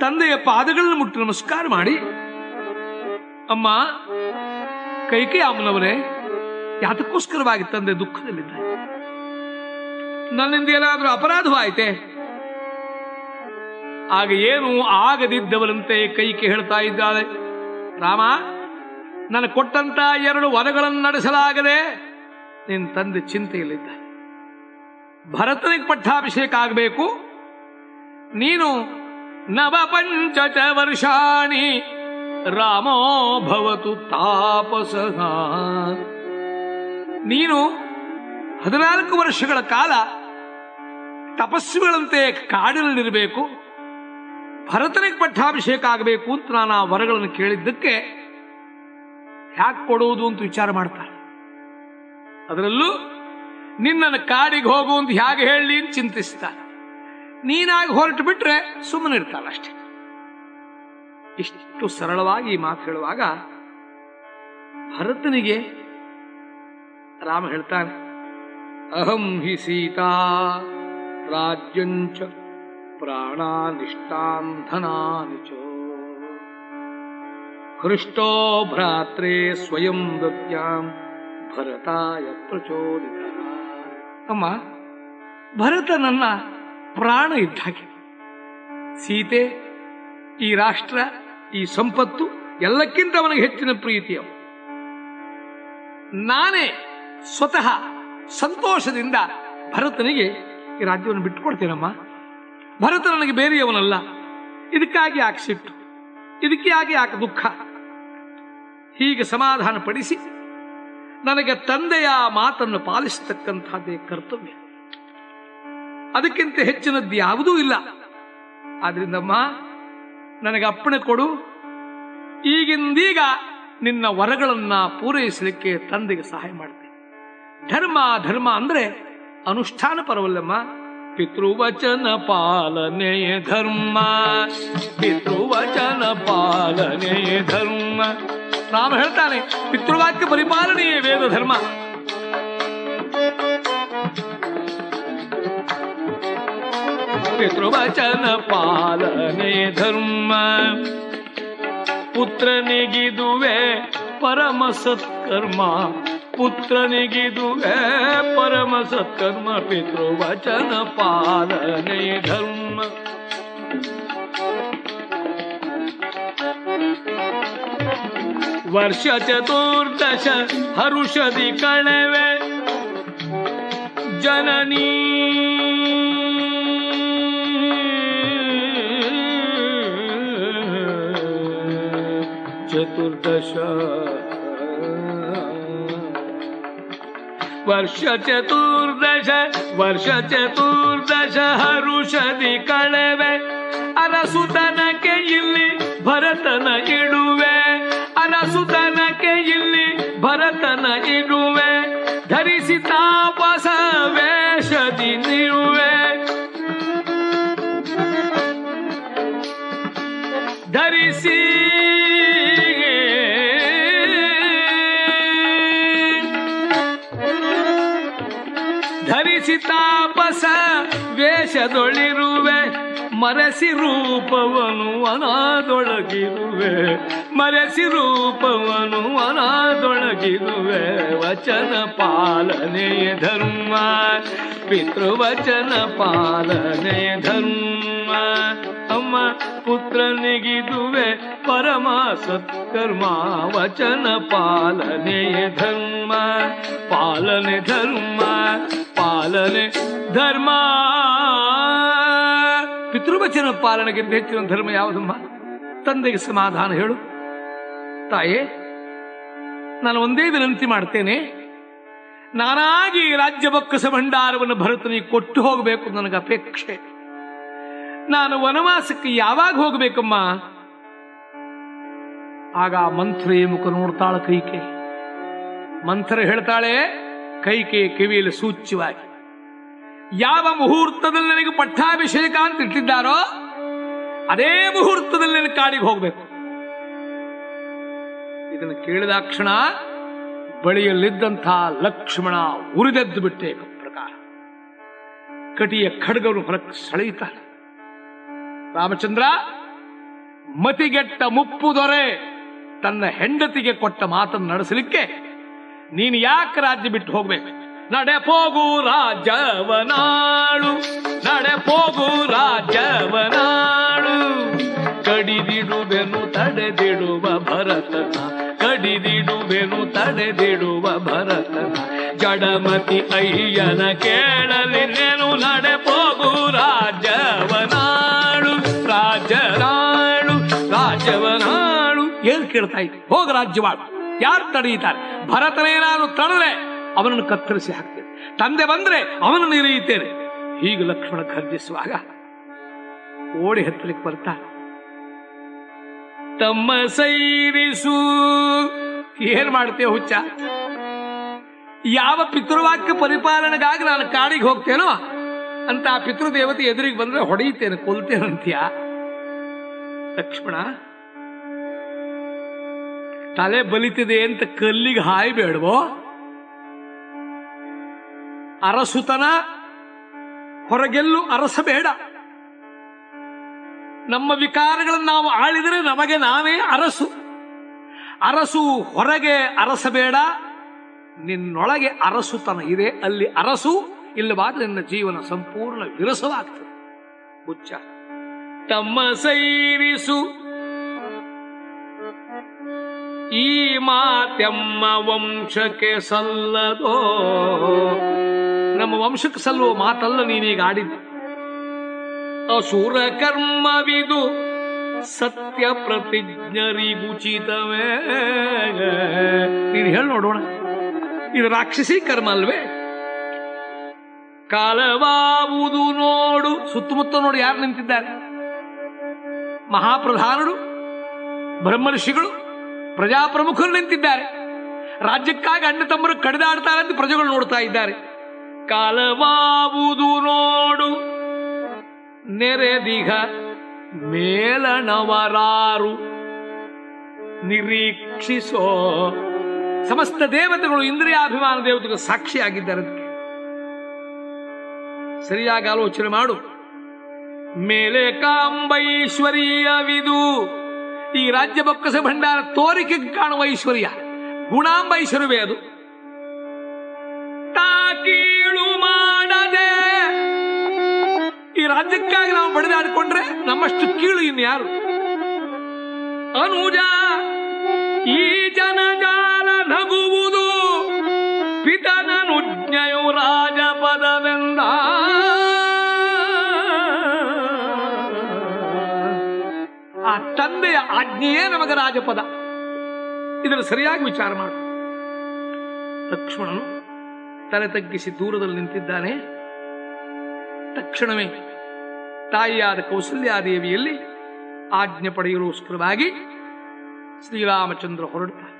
ತಂದೆಯ ಪಾದಗಳನ್ನು ಮುಟ್ಟಿ ನಮಸ್ಕಾರ ಮಾಡಿ, ಅಮ್ಮ ಕೈಕೈ ಅಮ್ಮನವರೇ ಯಾತಕ್ಕೋಸ್ಕರವಾಗಿ ತಂದೆ ದುಃಖದಲ್ಲಿದ್ದಾರೆ ನನ್ನಿಂದ ಏನಾದರೂ ಅಪರಾಧವಾಯಿತೆ? ಆಗ ಏನು ಆಗದಿದ್ದವರಂತೆ ಕೈಕೆ ಹೇಳ್ತಾ ಇದ್ದಾಳೆ, ರಾಮ, ನನಗೆ ಕೊಟ್ಟಂತ ಎರಡು ವರಗಳನ್ನು ನಡೆಸಲಾಗದೆ ನಿನ್ನ ತಂದೆ ಚಿಂತೆಯಲ್ಲಿದ್ದ ಭರತನಿಗೆ ಪಟ್ಟಾಭಿಷೇಕ ಆಗಬೇಕು. ನೀನು ನವ ಪಂಚಚ ವರ್ಷಾಣಿ ರಾಮೋ ಭವತು ತಾಪಸ. ನೀನು ಹದಿನಾಲ್ಕು ವರ್ಷಗಳ ಕಾಲ ತಪಸ್ಸುಗಳಂತೆ ಕಾಡಿನಲ್ಲಿರಬೇಕು. ಭರತನಿಗೆ ಪಟ್ಟಾಭಿಷೇಕ ಆಗಬೇಕು ಅಂತ ನಾನು ಆ ವರಗಳನ್ನು ಕೇಳಿದ್ದಕ್ಕೆ ಯಾಕೆ ಕೊಡುವುದು ಅಂತ ವಿಚಾರ ಮಾಡ್ತಾರೆ. ಅದರಲ್ಲೂ ನಿನ್ನನ್ನು ಕಾಡಿಗೆ ಹೋಗು ಅಂತ ಹೇಗೆ ಹೇಳಿ ಅಂತ ಚಿಂತಿಸ್ತಾನೆ. ನೀನಾಗಿ ಹೊರಟು ಬಿಟ್ರೆ ಸುಮ್ಮನೆ ಅಷ್ಟೇ. ಇಷ್ಟು ಸರಳವಾಗಿ ಈ ಮಾತು ಹೇಳುವಾಗ ಭರತನಿಗೆ ರಾಮ ಹೇಳ್ತಾನೆ, ಅಹಂ ಹಿ ಸೀತಾ ರಾಜ್ಯಂಚ ಪ್ರಾಣ ಧನಾನಿ ಚ. ಹೃಷ್ಟೋ ಭ್ರಾತ್ರೇ ಸ್ವಯಂ ದತ್ಯಾಂ ಭರತಾಯ ಪ್ರಚೋದಿತ ಅಮ್ಮ, ಭರತ ನನ್ನ ಪ್ರಾಣ ಇದ್ದಾಗೆ ಸೀತೆ, ಈ ರಾಷ್ಟ್ರ, ಈ ಸಂಪತ್ತು ಎಲ್ಲಕ್ಕಿಂತ ಅವನಿಗೆ ಹೆಚ್ಚಿನ ಪ್ರೀತಿಯ ನಾನೇ ಸ್ವತಃ ಸಂತೋಷದಿಂದ ಭರತನಿಗೆ ಈ ರಾಜ್ಯವನ್ನು ಬಿಟ್ಟುಕೊಡ್ತೇನಮ್ಮ. ಭರತ ನನಗೆ ಬೇರೆಯವನಲ್ಲ. ಇದಕ್ಕಾಗಿ ಯಾಕೆ ಸಿಟ್ಟು? ಇದಕ್ಕೆ ಯಾಕೆ ಯಾಕೆ ದುಃಖ? ಹೀಗೆ ಸಮಾಧಾನ ಪಡಿಸಿ ನನಗೆ ತಂದೆಯ ಮಾತನ್ನು ಪಾಲಿಸತಕ್ಕಂಥದ್ದೇ ಕರ್ತವ್ಯ. ಅದಕ್ಕಿಂತ ಹೆಚ್ಚಿನದ್ದು ಯಾವುದೂ ಇಲ್ಲ. ಆದ್ರಿಂದಮ್ಮ, ನನಗೆ ಅಪ್ಪಣೆ ಕೊಡು. ಈಗಿಂದೀಗ ನಿನ್ನ ವರಗಳನ್ನ ಪೂರೈಸಲಿಕ್ಕೆ ತಂದೆಗೆ ಸಹಾಯ ಮಾಡ್ತೇನೆ. ಧರ್ಮ ಧರ್ಮ ಅಂದ್ರೆ ಅನುಷ್ಠಾನ ಪರವಲ್ಲಮ್ಮ. ಪಿತೃವಚನ ಪಾಲನೆಯ ಧರ್ಮ. ಪಿತೃವಚನ ಪಾಲನೆಯ ಧರ್ಮ. ರಾಮ ಹೇಳ್ತಾನೆ ಪಿತೃವಾಕ್ಯ ಪರಿಪಾಲನೆಯೇ ವೇದ ಧರ್ಮ ಪಿತೃವಚನ ಪಾಲನೆ ಧರ್ಮ ಪುತ್ರನಿಗಿದುವೆ ಪರಮ ಸತ್ಕರ್ಮ ಪುತ್ರನಿಗಿದುವೆ ಪರಮ ಸತ್ಕರ್ಮ ಪಿತೃವಚನ ಪಾಲನೆ ಧರ್ಮ ವರ್ಷ ಚತುರ್ದಶ ಹರುಷದಿ ಕಳವೆ ಜನನೀ ಚತುರ್ದಶ ವರ್ಷ ಚತುರ್ದಶ ವರ್ಷ ಚತುರ್ದಶ ಹರುಷದಿ ಕಳವೆ ಅರಸುತನಕ್ಕೆ ಇಲ್ಲಿ ವೇಷದೊಳಿರುವೆ ಮರೆಸಿ ರೂಪವನು ಅನಾದೊಳಗಿರುವೆ. ಮರೆಸಿ ರೂಪವನು ಅನಾದೊಳಗಿರುವೆ. ವಚನ ಪಾಲನೆಯ ಧರ್ಮ, ಪಿತೃವಚನ ಪಾಲನೆಯ ಧರ್ಮ. ಅಮ್ಮ ಪುತ್ರನಿಗಿದುವೆ ಪರಮ ಸತ್ಕರ್ಮ ವಚನ ಪಾಲನೆಯ ಧರ್ಮ. ಪಾಲನೆ ಧರ್ಮ ಪಾಲನೆ ಧರ್ಮ. ಪಿತೃವಚನ ಪಾಲನೆಗಿಂತ ಹೆಚ್ಚಿನ ಧರ್ಮ ಯಾವುದಮ್ಮ ತಂದೆಗೆ ಸಮಾಧಾನ ಹೇಳು. ತಾಯೇ, ನಾನು ಒಂದೇ ವಿನಂತಿ ಮಾಡ್ತೇನೆ, ನಾನಾಗಿ ರಾಜ್ಯ ಬೊಕ್ಕಸ ಭಂಡಾರವನ್ನು ಭರತನಿಗೆ ಕೊಟ್ಟು ಹೋಗಬೇಕು ನನಗೆ ಅಪೇಕ್ಷೆ. ನಾನು ವನವಾಸಕ್ಕೆ ಯಾವಾಗ ಹೋಗಬೇಕಮ್ಮ? ಆಗ ಮಂತ್ರ ಮುಖ ನೋಡ್ತಾಳ ಕೈಕೆ. ಮಂತ್ರ ಹೇಳ್ತಾಳೆ, ಕೈಕೆ ಕಿವಿಯಲ್ಲಿ ಸೂಚ್ಯವಾಗಿ. ಯಾವ ಮುಹೂರ್ತದಲ್ಲಿ ನನಗೆ ಪಟ್ಟಾಭಿಷೇಕ ಅಂತ ಇಟ್ಟಿದ್ದಾರೋ, ಅದೇ ಮುಹೂರ್ತದಲ್ಲಿ ನನಗೆ ಕಾಡಿಗೆ ಹೋಗಬೇಕು. ಇದನ್ನು ಕೇಳಿದಾಕ್ಷಣ ಬಳಿಯಲ್ಲಿದ್ದಂಥ ಲಕ್ಷ್ಮಣ ಉರಿದೆದ್ದು ಬಿಟ್ಟೆ ಪ್ರಕಾರ. ಕಟಿಯ ಖಡ್ಗರು ಹೊರಕ್ಕೆ ಸೆಳೆಯುತ್ತಾನೆ. ರಾಮಚಂದ್ರ, ಮತಿಗೆಟ್ಟ ಮುಪ್ಪು ದೊರೆ ತನ್ನ ಹೆಂಡತಿಗೆ ಕೊಟ್ಟ ಮಾತನ್ನು ನಡೆಸಲಿಕ್ಕೆ ನೀನು ಯಾಕೆ ರಾಜ್ಯ ಬಿಟ್ಟು ಹೋಗ್ಬೇಕು? ನಡೆ ಹೋಗು ರಾಜವನಾಳು ನಡೆ ಹೋಗು ರಾಜವನಾಳು ಕಡಿದಿಡುವೆನು ತಡೆದಿಡುವ ಭರತನ, ಕಡಿದಿಡುವೆನು ತಡೆದಿಡುವ ಭರತನ. ಜಡಮತಿ ಅಯ್ಯನ ಕೇಳಲಿ ನೆನು ನಡೆ ಹೋಗು ರಾಜವನಾಳು ರಾಜ ಏನು ಕೇಳ್ತಾ ಇದ್ದೆ, ಹೋಗ ರಾಜ್ಯವಾಳು. ಯಾರು ತಡೆಯುತ್ತಾರೆ ಭರತನೇನಾದ್ರು ನಾನು ತಡೆದ್ರೆ ಅವನನ್ನು ಕತ್ತರಿಸಿ ಹಾಕ್ತೇನೆ. ತಂದೆ ಬಂದ್ರೆ ಅವನನ್ನು ಇರಿಯುತ್ತೇನೆ. ಹೀಗೆ ಲಕ್ಷ್ಮಣ ಖರ್ಜಿಸುವಾಗ ಓಡಿ ಹತ್ತಲಿಕ್ಕೆ ಬರ್ತಾನೆ. ತಮ್ಮ ಸೈರಿಸು. ಏನ್ ಮಾಡ್ತೇವೆ ಹುಚ್ಚ? ಯಾವ ಪಿತೃವಾಕ್ಯ ಪರಿಪಾಲನೆಗಾಗಿ ನಾನು ಕಾಡಿಗೆ ಹೋಗ್ತೇನೋ ಅಂತ ಆ ಪಿತೃದೇವತೆ ಎದುರಿಗೆ ಬಂದ್ರೆ ಹೊಡೆಯುತ್ತೇನೆ ಕೊಲ್ತೇನಂತೀಯ ಲಕ್ಷ್ಮಣ, ತಲೆ ಬಲಿತಿದೆ ಅಂತ ಕಲ್ಲಿಗೆ ಹಾಯ್ಬೇಡವೋ? ಅರಸುತನ ಹೊರಗೆಲ್ಲೂ ಅರಸಬೇಡ. ನಮ್ಮ ವಿಕಾರಗಳನ್ನು ನಾವು ಆಳಿದರೆ ನಮಗೆ ನಾವೇ ಅರಸು. ಅರಸು ಹೊರಗೆ ಅರಸಬೇಡ, ನಿನ್ನೊಳಗೆ ಅರಸುತನ ಇದೆ. ಅಲ್ಲಿ ಅರಸು ಇಲ್ಲವಾದ ನಿನ್ನ ಜೀವನ ಸಂಪೂರ್ಣ ವಿರಸವಾಗ್ತದೆ. ಹುಚ್ಚ ತಮ್ಮ ಸೈರಿಸು ಈ ಮಾತೆಮ್ಮ ವಂಶಕ್ಕೆ ಸಲ್ಲದೋ? ನಮ್ಮ ವಂಶಕ್ಕೆ ಸಲ್ಲುವ ಮಾತಲ್ಲ ನೀನೀಗ ಆಡಿದ್ದು. ಅಸುರ ಕರ್ಮವಿದು ಸತ್ಯ ಪ್ರತಿಜ್ಞರಿಗುಚಿತವೇ ನೀನು ಹೇಳಿ ನೋಡೋಣ. ಇದು ರಾಕ್ಷಸಿ ಕರ್ಮ ಅಲ್ವೇ? ಕಾಲವಾವುದು ನೋಡು. ಸುತ್ತಮುತ್ತ ನೋಡಿ ಯಾರು ನಿಂತಿದ್ದಾರೆ? ಮಹಾಪ್ರಧಾನರು, ಬ್ರಹ್ಮರ್ಷಿಗಳು ಪ್ರಜಾಪ್ರಮುಖರು ನಿಂತಿದ್ದಾರೆ. ರಾಜ್ಯಕ್ಕಾಗಿ ಅಣ್ಣ ತಮ್ಮರು ಕಡಿದಾಡ್ತಾರೆ ಅಂತ ಪ್ರಜೆಗಳು ನೋಡ್ತಾ ಇದ್ದಾರೆ. ಕಾಲವಾವುದು ನೋಡು. ನೆರೆದಿಗ ಮೇಲನವರಾರು ನಿರೀಕ್ಷಿಸೋ ಸಮಸ್ತ ದೇವತೆಗಳು ಇಂದ್ರಿಯಾಭಿಮಾನ ದೇವತೆಗಳು ಸಾಕ್ಷಿಯಾಗಿದ್ದಾರೆ ಅದಕ್ಕೆ ಸರಿಯಾಗಿ ಆಲೋಚನೆ ಮಾಡು. ಮೇಲೆ ಕಾಂಬೈಶ್ವರ್ಯವಿದು. ಈ ರಾಜ್ಯ ಬೊಕ್ಕಸ ಭಂಡಾರ ತೋರಿಕೆ ಕಾಣುವ ಐಶ್ವರ್ಯ, ಗುಣಾಂಬ ಐಶ್ವರ್ಯವೇ ಅದು. ತಾಕೀಳು ಮಾಡದೆ. ಈ ರಾಜ್ಯಕ್ಕಾಗಿ ನಾವು ಬಡಿದಾಡಿಕೊಂಡ್ರೆ ನಮ್ಮಷ್ಟು ಕೀಳು ಇನ್ಯಾರು ಅನುಜ, ಈ ಜನಜಾಲ ನಗುವುದು ಆಜ್ಞೆಯೇ ನಮಗೆ ರಾಜಪದ. ಇದನ್ನು ಸರಿಯಾಗಿ ವಿಚಾರ ಮಾಡು. ಲಕ್ಷ್ಮಣನು ತಲೆ ತಗ್ಗಿಸಿ ದೂರದಲ್ಲಿ ನಿಂತಿದ್ದಾನೆ. ತಕ್ಷಣವೇ ತಾಯಿಯಾದ ಕೌಸಲ್ಯಾದೇವಿಯಲ್ಲಿ ಆಜ್ಞೆ ಪಡೆಯಲುಸ್ಕರವಾಗಿ ಶ್ರೀರಾಮಚಂದ್ರ ಹೊರಡುತ್ತಾರೆ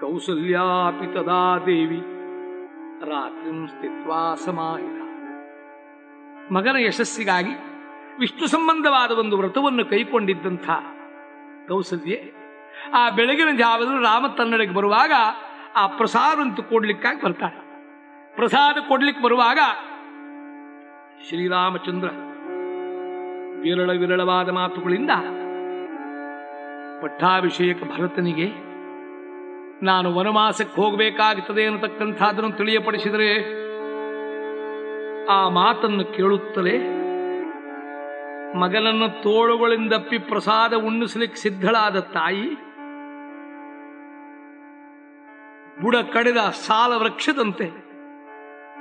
ಕೌಸಲ್ಯಾಪಿ ತದಾ ದೇವಿ ರಾತ್ರಿ ಸ್ಥಿತ್ವಾ ಸಮಾಹಿತ ಮಗನ ಯಶಸ್ಸಿಗಾಗಿ ವಿಷ್ಣು ಸಂಬಂಧವಾದ ಒಂದು ವ್ರತವನ್ನು ಕೈಕೊಂಡಿದ್ದಂಥ ಕೌಸಲ್ಯೆ, ಆ ಬೆಳಗಿನ ಜಾವದಲ್ಲಿ ರಾಮ ತನ್ನಡೆಗೆ ಬರುವಾಗ ಆ ಪ್ರಸಾದ ಕೊಡ್ಲಿಕ್ಕಾಗಿ ಬರ್ತಾಳೆ ಪ್ರಸಾದ ಕೊಡ್ಲಿಕ್ಕೆ ಬರುವಾಗ ಶ್ರೀರಾಮಚಂದ್ರ ವಿರಳ ವಿರಳವಾದ ಮಾತುಗಳಿಂದ ಪಟ್ಟಾಭಿಷೇಕ ಭರತನಿಗೆ, ನಾನು ವನವಾಸಕ್ಕೆ ಹೋಗಬೇಕಾಗುತ್ತದೆ ಅನ್ನತಕ್ಕಂಥದ್ದನ್ನು ತಿಳಿಯಪಡಿಸಿದರೆ ಆ ಮಾತನ್ನು ಕೇಳುತ್ತಲೇ ಮಗನನ್ನು ತೋಳುಗಳಿಂದಪ್ಪಿ ಪ್ರಸಾದ ಉಣ್ಣಿಸಲಿಕ್ಕೆ ಸಿದ್ಧಳಾದ ತಾಯಿ ಬುಡ ಕಡಿದ ಸಾಲ ವೃಕ್ಷದಂತೆ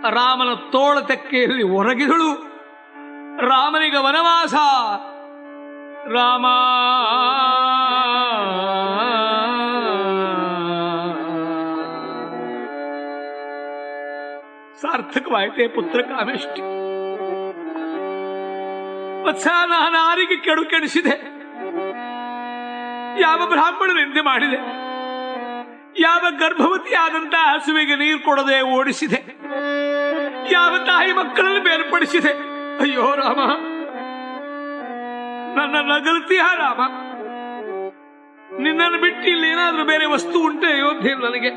ರಾಮನ ತೋಳ ತೆಕ್ಕೆಯಲ್ಲಿ ಒರಗಿದಳು. ರಾಮನಿಗೆ ವನವಾಸ. ರಾಮ. ಸಾರ್ಥಕವಾಯಿತೆ ಪುತ್ರ ಕಾಮೆಷ್ಟಿ ವತ್ಸ ನಾನು ಆರಿಗೆ ಕೆಡು ಕೆಡಿಸಿದೆ ಯಾವ ಬ್ರಾಹ್ಮಣ ನಿಂದೆ ಮಾಡಿದೆ. ಯಾವ ಗರ್ಭವತಿ ಆದಂತಹ ಹಸುವಿಗೆ ನೀರು ಕೊಡದೆ ಓಡಿಸಿದೆ. ಯಾವ ತಾಯಿ ಮಕ್ಕಳನ್ನು ಬೇರ್ಪಡಿಸಿದೆ. ಅಯ್ಯೋ ರಾಮ, ನನ್ನ ನಗಲ್ತೀಯ ರಾಮ. ನಿನ್ನನ್ನು ಬಿಟ್ಟು ಇಲ್ಲಿ ಏನಾದ್ರೂ ಬೇರೆ ವಸ್ತು ಉಂಟೆ ಅಯೋಧ್ಯೆ ನನಗೆ.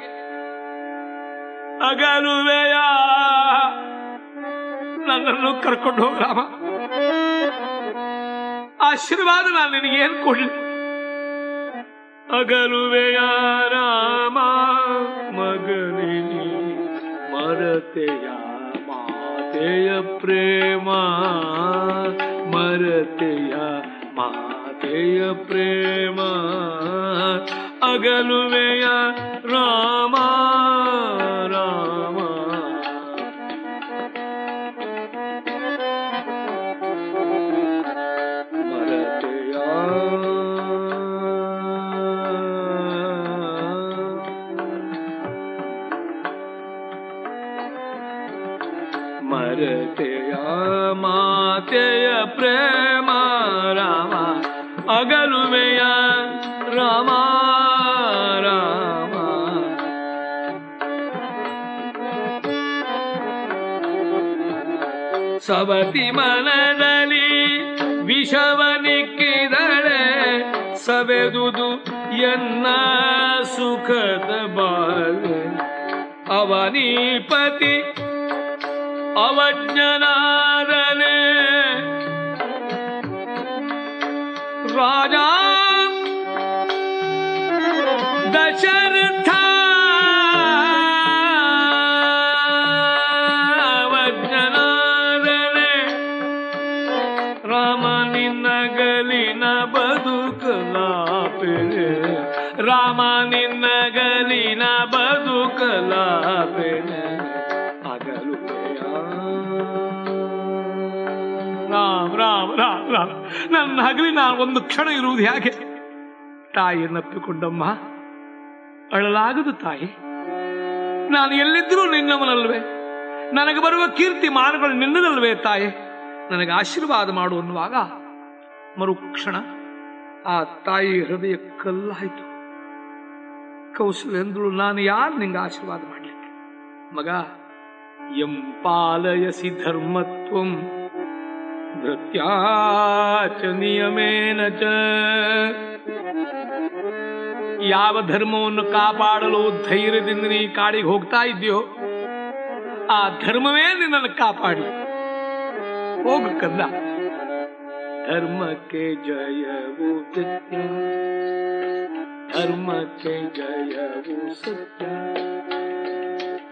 ಅಗಲುವೆಯ, ನನ್ನನ್ನು ಕರ್ಕೊಂಡು ಹೋಗ ರಾಮ. ಆಶೀರ್ವಾದ ನಾನು ನಿನಗೆ ಏನ್ ಕೊಡ್ಲಿ? ಅಗಲುವೆಯ ರಾಮ, ಮಗನೇ ಮರತೆಯ ಮಾತೆಯ ಪ್ರೇಮ ಮರತೆಯ ಮಾತೆಯ ಪ್ರೇಮ. ಅಗಲುವೆಯ ರಾಮ ಸವತಿ ಮನದಲ್ಲಿ ವಿಷವನಿಕ್ಕಿದಳೆ ಸವೆದುದು ಎನ್ನ ಸುಖದ ಬಾಳೆ. ಅವನೀಪತಿ ಅವಜ್ಞನಾದನೆ. ಬದುಕಲಾಪೆಳೆ ಹಗಲು ರಾಮ್ ರಾಮ್ ರಾಮ್ ರಾಮ್. ನನ್ನ ಹಗಲಿ ನಾನು ಒಂದು ಕ್ಷಣ ಇರುವುದು ಹೇಗೆ? ತಾಯಿಯನ್ನಪ್ಪಿಕೊಂಡಮ್ಮ ಅಳಲಾಗದು ತಾಯಿ. ನಾನು ಎಲ್ಲಿದ್ದರೂ ನಿನ್ನವನಲ್ವೇ? ನನಗೆ ಬರುವ ಕೀರ್ತಿ ಮಾನಗಳು ನಿನ್ನದಲ್ವೇ ತಾಯಿ? ನನಗೆ ಆಶೀರ್ವಾದ ಮಾಡು ಅನ್ನುವಾಗ ಮರುಕ್ಷಣ ಆ ತಾಯಿ ಹೃದಯ ಕಲ್ಲಾಯಿತು. ಕೌಶಲ್ಯಂದಳು ನಾನು ಯಾರು ನಿಂಗೆ ಆಶೀರ್ವಾದ ಮಾಡಲಿಕ್ಕೆ ಮಗ ಎಂಪಾಲಯಸಿ ಧರ್ಮತ್ವಂ ಭೃತ್ಯಾಚ ನಿಯಮೇನ ಚ. ಯಾವ ಧರ್ಮವನ್ನು ಕಾಪಾಡಲು ಧೈರ್ಯದಿಂದ ನೀ ಕಾಡಿಗೆ ಹೋಗ್ತಾ ಇದೆಯೋ ಆ ಧರ್ಮವೇ ನಿನ್ನನ್ನು ಕಾಪಾಡಿ ಹೋಗು ಕಂದ. ಧರ್ಮಕ್ಕೆ ಜಯವು ಸತ್ಯ ಧರ್ಮಕ್ಕೆ ಜಯವು ಸತ್ಯ.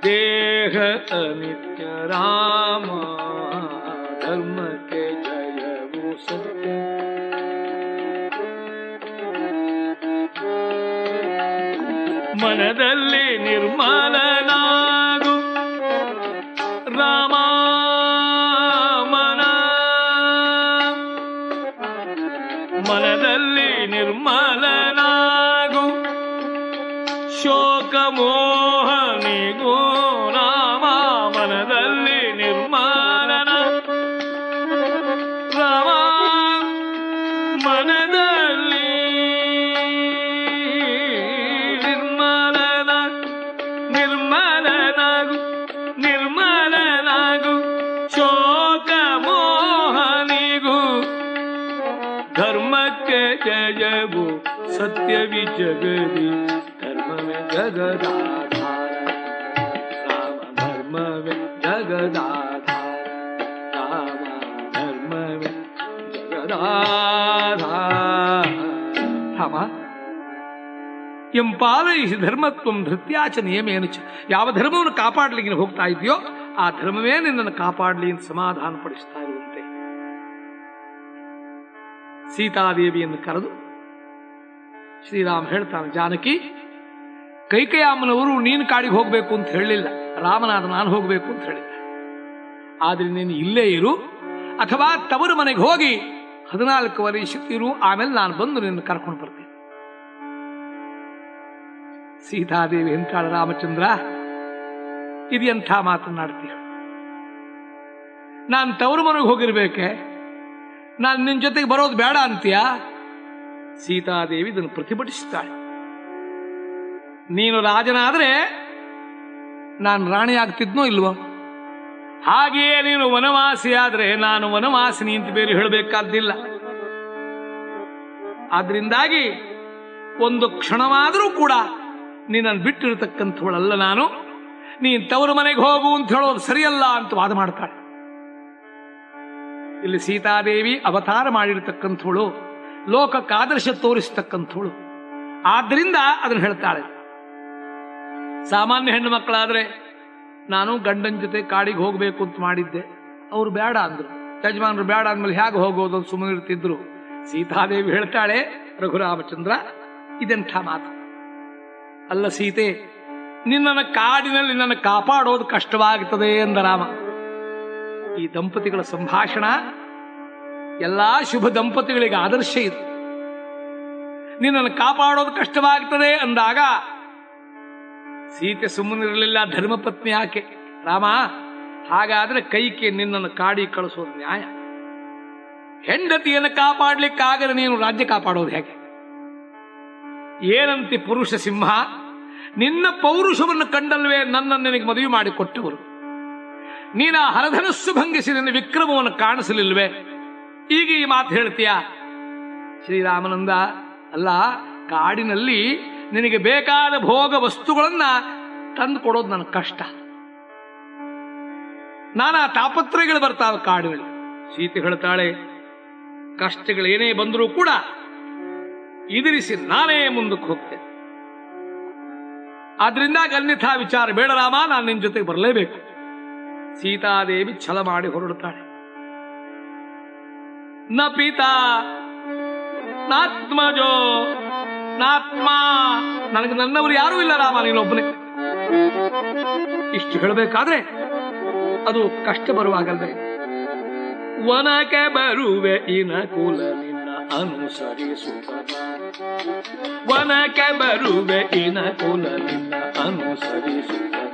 ದೇಹ ಅನಿತ್ಯ ರಾಮ ಧರ್ಮಕ್ಕೆ ಜಯವು ಸತ್ಯ. ಮನದಲ್ಲಿ ನಿರ್ಮಲನಾಗು ಜಗದಾಧಾರ ರಾಮ ಧರ್ಮವೇ ಜಗದಾಧಾರ ರಾಮ ಧರ್ಮವೇ ಜಗದಾಧಾರ ರಾಮ ಎಂಪಾಲಯಿಸಿ ಧರ್ಮತ್ವಂ ಧೃತ್ಯಾಚ ನಿಯಮೇನು ಯಾವ ಧರ್ಮವನ್ನು ಕಾಪಾಡಲಿಕ್ಕೆ ನೀನು ಹೋಗ್ತಾ ಇದೆಯೋ ಆ ಧರ್ಮವೇ ನಿನ್ನನ್ನು ಕಾಪಾಡಲಿ ಅಂತ ಸಮಾಧಾನ ಪಡಿಸ್ತಾ ಇರುವಂತೆ ಸೀತಾದೇವಿಯನ್ನು ಕರೆದು ಶ್ರೀರಾಮ್ ಹೇಳ್ತಾನೆ ಜಾನಕಿ ಕೈಕಯಾಮನವರು ನೀನು ಕಾಡಿಗೆ ಹೋಗ್ಬೇಕು ಅಂತ ಹೇಳಲಿಲ್ಲ ರಾಮನಾದ ನಾನು ಹೋಗ್ಬೇಕು ಅಂತ ಹೇಳಿದ್ದ. ಆದ್ರೆ ನೀನು ಇಲ್ಲೇ ಇರು. ಅಥವಾ ತವರು ಮನೆಗೆ ಹೋಗಿ ಹದಿನಾಲ್ಕು ವರ್ಷ ಇರು. ಆಮೇಲೆ ನಾನು ಬಂದು ನಿನ್ನ ಕರ್ಕೊಂಡು ಬರ್ತೇನೆ. ಸೀತಾದೇವಿ ಎಂತಾಳ ರಾಮಚಂದ್ರ? ಇದು ಎಂಥ ಮಾತನಾಡ್ತೀಯ ನಾನು ತವರು ಮನೆಗೆ ಹೋಗಿರ್ಬೇಕೆ? ನಾನು ನಿನ್ನ ಜೊತೆಗೆ ಬರೋದು ಬೇಡ ಅಂತೀಯ? ಸೀತಾದೇವಿ ಇದನ್ನು ಪ್ರತಿಭಟಿಸ್ತಾಳೆ ನೀನು ರಾಜನಾದರೆ ನಾನು ರಾಣಿ ಆಗ್ತಿದ್ನೋ ಇಲ್ವೋ? ಹಾಗೆಯೇ ನೀನು ವನವಾಸಿ ಆದ್ರೆ ನಾನು ವನವಾಸಿನಿ ಅಂತ ಬೇರೆ ಹೇಳಬೇಕಾದ್ದಿಲ್ಲ. ಆದ್ರಿಂದಾಗಿ ಒಂದು ಕ್ಷಣವಾದರೂ ಕೂಡ ನೀನನ್ನು ಬಿಟ್ಟಿರತಕ್ಕಂಥವಳಲ್ಲ ನಾನು. ನೀನ್ ತವರು ಮನೆಗೆ ಹೋಗು ಅಂತ ಹೇಳೋದು ಸರಿಯಲ್ಲ ಅಂತ ವಾದ ಮಾಡ್ತಾಳೆ. ಇಲ್ಲಿ ಸೀತಾದೇವಿ ಅವತಾರ ಮಾಡಿರ್ತಕ್ಕಂಥವಳು ಲೋಕಕ್ಕಾದರ್ಶ ತೋರಿಸ್ತಕ್ಕಂಥವಳು. ಆದ್ರಿಂದ ಅದನ್ನು ಹೇಳ್ತಾಳೆ. ಸಾಮಾನ್ಯ ಹೆಣ್ಣು ಮಕ್ಕಳಾದ್ರೆ ನಾನು ಗಂಡನ ಜೊತೆ ಕಾಡಿಗೆ ಹೋಗ್ಬೇಕು ಅಂತ ಮಾಡಿದ್ದೆ. ಅವರು ಬೇಡ ಅಂದ್ರು. ಯಜಮಾನರು ಬೇಡ ಅಂದ್ಮೇಲೆ ಹೇಗೆ ಹೋಗೋದು ಅಂತ ಸುಮ್ಮನೆ ಇರ್ತಿದ್ರು. ಸೀತಾದೇವಿ ಹೇಳ್ತಾಳೆ, ರಘುರಾಮಚಂದ್ರ, ಇದೆಂಥ ಮಾತು? ಅಲ್ಲ ಸೀತೆ, ನಿನ್ನನ್ನು ಕಾಡಿನಲ್ಲಿ ನನ್ನ ಕಾಪಾಡೋದು ಕಷ್ಟವಾಗುತ್ತದೆ ಎಂದ ರಾಮ. ಈ ದಂಪತಿಗಳ ಸಂಭಾಷಣ ಎಲ್ಲಾ ಶುಭ ದಂಪತಿಗಳಿಗೆ ಆದರ್ಶ ಇದು. ನಿನ್ನನ್ನು ಕಾಪಾಡೋದು ಕಷ್ಟವಾಗ್ತದೆ ಅಂದಾಗ ಸೀತೆ ಸುಮ್ಮನಿರಲಿಲ್ಲ, ಧರ್ಮಪತ್ನಿ ಆಕೆ ರಾಮ, ಹಾಗಾದ್ರೆ ಕೈಕೆ ನಿನ್ನನ್ನು ಕಾಡಿ ಕಳಿಸೋದು ನ್ಯಾಯ. ಹೆಂಡತಿಯನ್ನು ಕಾಪಾಡ್ಲಿಕ್ಕಾಗದೆ ನೀನು ರಾಜ್ಯ ಕಾಪಾಡೋದು ಹೇಗೆ? ಏನಂತಿ ಪುರುಷ ಸಿಂಹ? ನಿನ್ನ ಪೌರುಷವನ್ನು ಕಂಡಲ್ವೇ ನನ್ನನ್ನು ನಿನಗೆ ಮದುವೆ ಮಾಡಿಕೊಟ್ಟವರು. ನೀನ ಹರಧನಸ್ಸು ಭಂಗಿಸಿ ನಿನ್ನ ವಿಕ್ರಮವನ್ನು ಕಾಣಿಸಲಿಲ್ವೇ? ಈಗ ಈ ಮಾತು ಹೇಳ್ತೀಯ? ಶ್ರೀರಾಮನಂದ, ಅಲ್ಲ, ಕಾಡಿನಲ್ಲಿ ನಿನಗೆ ಬೇಕಾದ ಭೋಗ ವಸ್ತುಗಳನ್ನ ತಂದು ಕೊಡೋದು ನನ್ನ ಕಷ್ಟ. ನಾನಾ ತಾಪತ್ರಯಗಳು ಬರ್ತಾವೆ ಕಾಡುಗಳು ಸೀತೆ ಹೇಳ್ತಾಳೆ ಕಷ್ಟಗಳೇನೇ ಬಂದರೂ ಕೂಡ ಎದುರಿಸಿ ನಾನೇ ಮುಂದಕ್ಕೆ ಹೋಗ್ತೇನೆ. ಆದ್ರಿಂದ ಅನ್ಯಥಾ ವಿಚಾರ ಬೇಡ ರಾಮ, ನಾನು ನಿನ್ನ ಜೊತೆಗೆ ಬರಲೇಬೇಕು. ಸೀತಾದೇವಿ ಛಲ ಮಾಡಿ ಹೊರಡುತ್ತಾಳೆ. ನ ಪೀತಾ, ನಾತ್ಮಜೋ ನಾತ್ಮ ನನಗೆ ನನ್ನವರು ಯಾರೂ ಇಲ್ಲ ರಾಮ ನೀನೊಬ್ಬನೇ ಇಷ್ಟು ಹೇಳಬೇಕಾದ್ರೆ ಅದು ಕಷ್ಟ ಬರುವಾಗಲ್ವೇ. ವನಕ್ಕೆ ಬರುವೆ ಇನ ಕುಲ ನಿನ್ನ ಅನುಸರಿಸುವ. ವನಕ್ಕೆ ಬರುವೆ ಇನ ಕುಲ ನಿನ್ನ ಅನುಸರಿಸುತ್ತ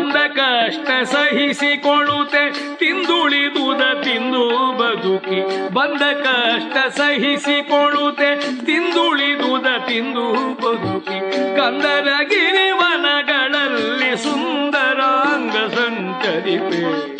ಬಂದ ಕಷ್ಟ ಸಹಿಸಿಕೊಳ್ಳುತ್ತೆ. ತಿಂದುಳಿದುದ ತಿಂದು ಬದುಕಿ ಬಂದ ಕಷ್ಟ ಸಹಿಸಿಕೊಳ್ಳುತ್ತೆ. ತಿಂದುಳಿದುದ ತಿಂದು ಬದುಕಿ ಕಂದರ ಗಿರಿವನಗಳಲ್ಲಿ ಸುಂದರಾಂಗ ಸಂಚರಿಪೆ.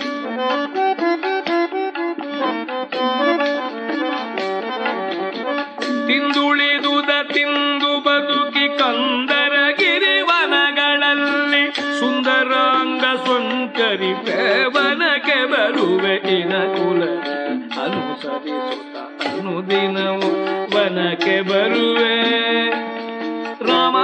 ಅನುಸರಿಸುತ್ತ ಅನುದಿನವು ವನಕ್ಕೆ ಬರುವೆ. ರಾಮ.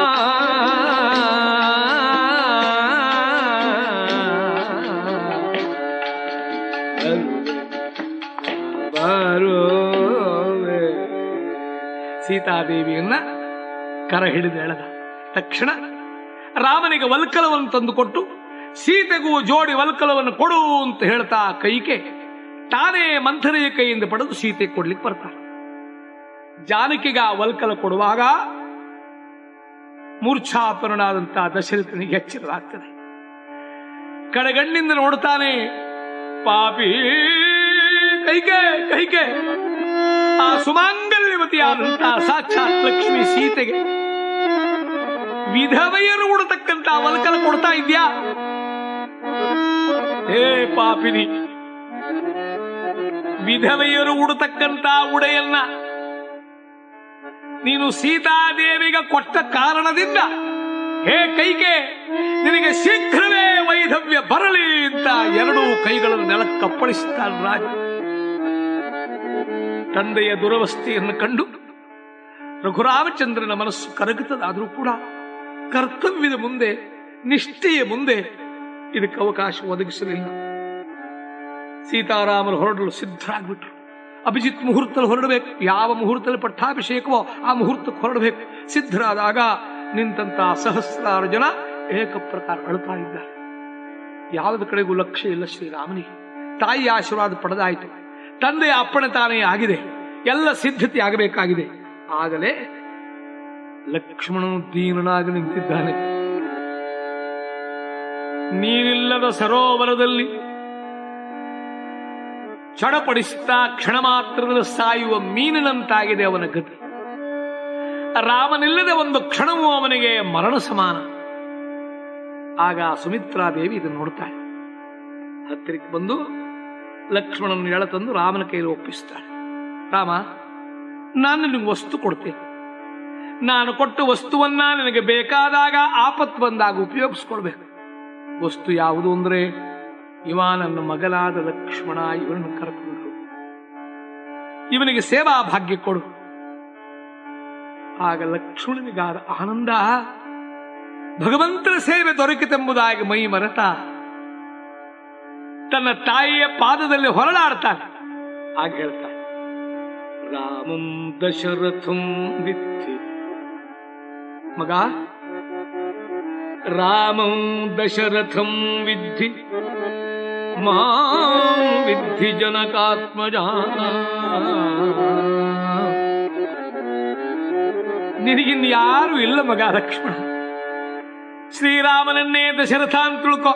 ಬರುವೆ. ಸೀತಾದೇವಿಯನ್ನ ಕರ ಹಿಡಿದು ಎಳೆದ ತಕ್ಷಣ ರಾಮನಿಗೆ ವಲ್ಕಲವನ್ನು ತಂದುಕೊಟ್ಟು ಸೀತೆಗೂ ಜೋಡಿ ವಲ್ಕಲವನ್ನು ಕೊಡು ಅಂತ ಹೇಳ್ತಾ ಕೈಗೆ ತಾನೇ ಮಂಥನೆಯ ಕೈಯಿಂದ ಪಡೆದು ಸೀತೆ ಕೊಡ್ಲಿಕ್ಕೆ ಬರ್ತಾರೆ ಜಾನಕಿಗ ವಲ್ಕಲ ಕೊಡುವಾಗ ಮೂರ್ಛಾಪರನಾದಂತಹ ದಶರಥನಿಗೆ ಎಚ್ಚರವಾಗ್ತದೆ ಕಡೆಗಣ್ಣಿಂದ ನೋಡ್ತಾನೆ, ಪಾಪಿ, ಕೈಗೆ ಕೈಗೆ, ಆ ಸುಮಾಂಗಲ್ಯವತಿಯಾದಂತಹ ಸಾಕ್ಷಾತ್ ಲಕ್ಷ್ಮಿ ಸೀತೆಗೆ ವಿಧವೆಯರು ಉಡತಕ್ಕಂತ ವಲ್ಕಲ ಕೊಡ್ತಾ ಇದ್ಯಾ? ಹೇ ಪಾಪಿನಿ ವಿಧವೆಯರು ಉಡತಕ್ಕಂತ ಉಡೆಯನ್ನ ನೀನು ಸೀತಾದೇವಿಗೆ ಕೊಟ್ಟ ಕಾರಣದಿಂದ, ಹೇ ಕೈಗೆ, ನಿನಗೆ ಶೀಘ್ರವೇ ವೈಧವ್ಯ ಬರಲಿ ಅಂತ ಎರಡೂ ಕೈಗಳನ್ನು ನೆಲಕ್ಕಪ್ಪಳಿಸುತ್ತಾನೆ ರಾಜ. ತಂದೆಯ ದುರವಸ್ಥೆಯನ್ನು ಕಂಡು ರಘುರಾಮಚಂದ್ರನ ಮನಸ್ಸು ಕರಗುತ್ತದಾದರೂ ಕೂಡ ಕರ್ತವ್ಯದ ಮುಂದೆ, ನಿಷ್ಠೆಯ ಮುಂದೆ ಇದಕ್ಕೆ ಅವಕಾಶ ಒದಗಿಸಲಿಲ್ಲ. ಸೀತಾರಾಮರು ಹೊರಡಲು ಸಿದ್ಧರಾಗ್ಬಿಟ್ರು. ಅಭಿಜಿತ್ ಮುಹೂರ್ತದಲ್ಲಿ ಹೊರಡಬೇಕು. ಯಾವ ಮುಹೂರ್ತದಲ್ಲಿ ಪಟ್ಟಾಭಿಷೇಕವೋ ಆ ಮುಹೂರ್ತಕ್ಕೆ ಹೊರಡಬೇಕು. ಸಿದ್ಧರಾದಾಗ ನಿಂತಹ ಸಹಸ್ರಾರು ಜನ ಏಕಪ್ರಕಾರ ಅಳುತ್ತಾ ಇದ್ದಾರೆ ಯಾವುದ ಕಡೆಗೂ ಲಕ್ಷ್ಯ ಇಲ್ಲ ಶ್ರೀರಾಮನಿಗೆ. ತಾಯಿ ಆಶೀರ್ವಾದ ಪಡೆದಾಯಿತು. ತಂದೆಯ ಅಪ್ಪಣೆ ತಾನೇ ಆಗಿದೆ. ಎಲ್ಲ ಸಿದ್ಧತೆ ಆಗಬೇಕಾಗಿದೆ. ಆಗಲೇ ಲಕ್ಷ್ಮಣನು ದೀನನಾಗಿ ನಿಂತಿದ್ದಾನೆ. ನೀರಿಲ್ಲದ ಸರೋವರದಲ್ಲಿ ಚಡಪಡಿಸುತ್ತಾ ಕ್ಷಣ ಮಾತ್ರದಲ್ಲಿ ಸಾಯುವ ಮೀನಿನಂತಾಗಿದೆ ಅವನ ಗತಿ. ರಾಮನಿಲ್ಲದೆ ಒಂದು ಕ್ಷಣವೂ ಅವನಿಗೆ ಮರಣ ಸಮಾನ ಆಗ ಸುಮಿತ್ರಾ ದೇವಿ ಇದನ್ನು ನೋಡ್ತಾಳೆ. ಹತ್ತಿರಕ್ಕೆ ಬಂದು ಲಕ್ಷ್ಮಣನ ಎಳತಂದು ರಾಮನ ಕೈಯಲ್ಲಿ ಒಪ್ಪಿಸ್ತಾಳೆ. ರಾಮ, ನಾನು ನಿನಗೆ ವಸ್ತು ಕೊಡ್ತೇನೆ. ನಾನು ಕೊಟ್ಟ ವಸ್ತುವನ್ನ ನಿನಗೆ ಬೇಕಾದಾಗ ಆಪತ್ ಬಂದಾಗ ಉಪಯೋಗಿಸ್ಕೊಳ್ಬೇಕು ವಸ್ತು ಯಾವುದು ಅಂದ್ರೆ ಇವ ನನ್ನ ಮಗಲಾದ ಲಕ್ಷ್ಮಣ ಇವನನ್ನು ಕರ್ಕೊಂಡು ಇವನಿಗೆ ಸೇವಾ ಭಾಗ್ಯ ಕೊಡು. ಆಗ ಲಕ್ಷ್ಮಣನಿಗಾದ ಆನಂದ, ಭಗವಂತನ ಸೇವೆ ದೊರಕಿತೆಂಬುದಾಗಿ ಮೈ ಮರೆತ ತನ್ನ ತಾಯಿಯ ಪಾದದಲ್ಲಿ ಹೊರಳಾಡ್ತಾನೆ ಆಗ ಹೇಳ್ತಾನೆ, ರಾಮಂ ದಶರಥಂ ವಿತ್ತಿ. ಮಗ, ರಾಮಂ ದಶರಥಂ ವಿದ್ಧಿ. ಮಾಂ ವಿಧಿ ಜನಕಾತ್ಮಜ ನಿನಗಿನ್ ಯಾರು ಇಲ್ಲ ಮಗ ಲಕ್ಷ್ಮಣ. ಶ್ರೀರಾಮನನ್ನೇ ದಶರಥ ಅಂತ ತಿಳ್ಕೊ.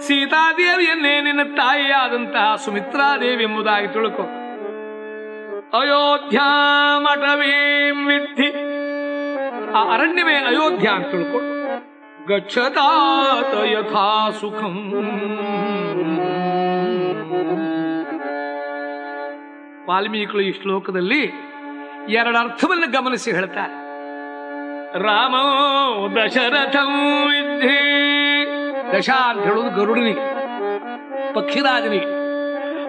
ಸೀತಾದೇವಿಯನ್ನೇ ನಿನ್ನ ತಾಯಿಯಾದಂತಹ ಸುಮಿತ್ರಾದೇವಿ ಎಂಬುದಾಗಿ ತಿಳ್ಕೊ. ಅಯೋಧ್ಯ ಮಠವೀಂ ವಿಧಿ ಆ ಅರಣ್ಯವೇ ಅಯೋಧ್ಯ ಅಂತ ತಿಳ್ಕೊಂಡು ಗಚ್ಚತಾತ ಯಥಾ ಸುಖಂ ವಾಲ್ಮೀಕಿಗಳು ಈ ಶ್ಲೋಕದಲ್ಲಿ ಎರಡು ಅರ್ಥವನ್ನು ಗಮನಿಸಿ ಹೇಳ್ತಾರೆ. ರಾಮೋ ದಶರಥಂ ವಿದ್ಧಿ. ದಶ ಅಂತ ಹೇಳುವುದು ಗರುಡನಿಗೆ, ಪಕ್ಷಿರಾಜನಿಗೆ.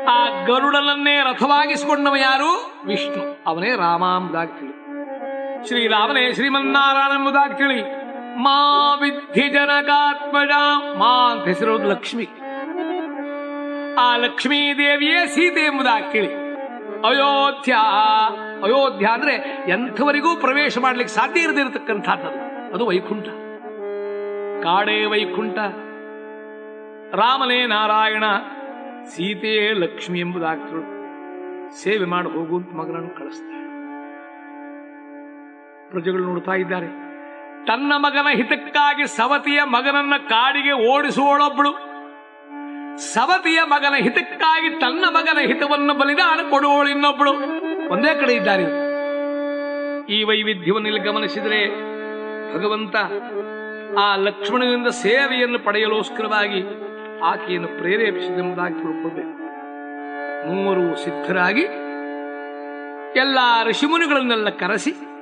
ಆ ಗರುಡನನ್ನೇ ರಥವಾಗಿಸಿಕೊಂಡವ ಯಾರು? ವಿಷ್ಣು. ಅವನೇ ರಾಮ ತಿಳಿ ಶ್ರೀರಾಮನೇ ಶ್ರೀಮನ್ನಾರಾಯಣ ಎಂಬುದಾಗಿ ತಿಳಿ ಮಾ ವಿಧಿ ಜನಕಾತ್ಮಜ ಮಾ ಅಂತ ಹೆಸರೋದು ಲಕ್ಷ್ಮಿ. ಆ ಲಕ್ಷ್ಮೀ ದೇವಿಯೇ ಸೀತೆ ಎಂಬುದಾಗಿ ಕೇಳಿ. ಅಯೋಧ್ಯ ಅಯೋಧ್ಯ ಅಂದ್ರೆ ಎಂಥವರಿಗೂ ಪ್ರವೇಶ ಮಾಡ್ಲಿಕ್ಕೆ ಸಾಧ್ಯ ಇರದಿರತಕ್ಕಂಥದ್ದು ಅದು ವೈಕುಂಠ. ಕಾಡೇ ವೈಕುಂಠ. ರಾಮನೇ ನಾರಾಯಣ, ಸೀತೆಯೇ ಲಕ್ಷ್ಮಿ ಎಂಬುದಾಗ್ತಳು ಸೇವೆ ಮಾಡಿ, ಹೋಗು ಅಂತ ಮಗನನ್ನು ಕಳಿಸ್ತಾಳೆ. ಪ್ರಜೆಗಳು ನೋಡ್ತಾ ಇದ್ದಾರೆ. ತನ್ನ ಮಗನ ಹಿತಕ್ಕಾಗಿ ಸವತಿಯ ಮಗನನ್ನ ಕಾಡಿಗೆ ಓಡಿಸುವಳೊಬ್ಬಳು ಸವತಿಯ ಮಗನ ಹಿತಕ್ಕಾಗಿ ತನ್ನ ಮಗನ ಹಿತವನ್ನು ಬಲಿದಾನ ಕೊಡುವಳು ಇನ್ನೊಬ್ಬಳು ಒಂದೇ ಕಡೆ ಇದ್ದಾರೆ. ಈ ವೈವಿಧ್ಯವನ್ನು ಇಲ್ಲಿ ಗಮನಿಸಿದರೆ ಭಗವಂತ ಆ ಲಕ್ಷ್ಮಣನಿಂದ ಸೇವೆಯನ್ನು ಪಡೆಯಲೋಸ್ಕರವಾಗಿ ಆಕೆಯನ್ನು ಪ್ರೇರೇಪಿಸಿದೆಂಬುದಾಗಿ ತಿಳ್ಕೊಳ್ಬೇಕು. ಮೂವರು ಸಿದ್ಧರಾಗಿ ಎಲ್ಲ ಋಷಿಮುನಿಗಳನ್ನೆಲ್ಲ ಕರೆಸಿ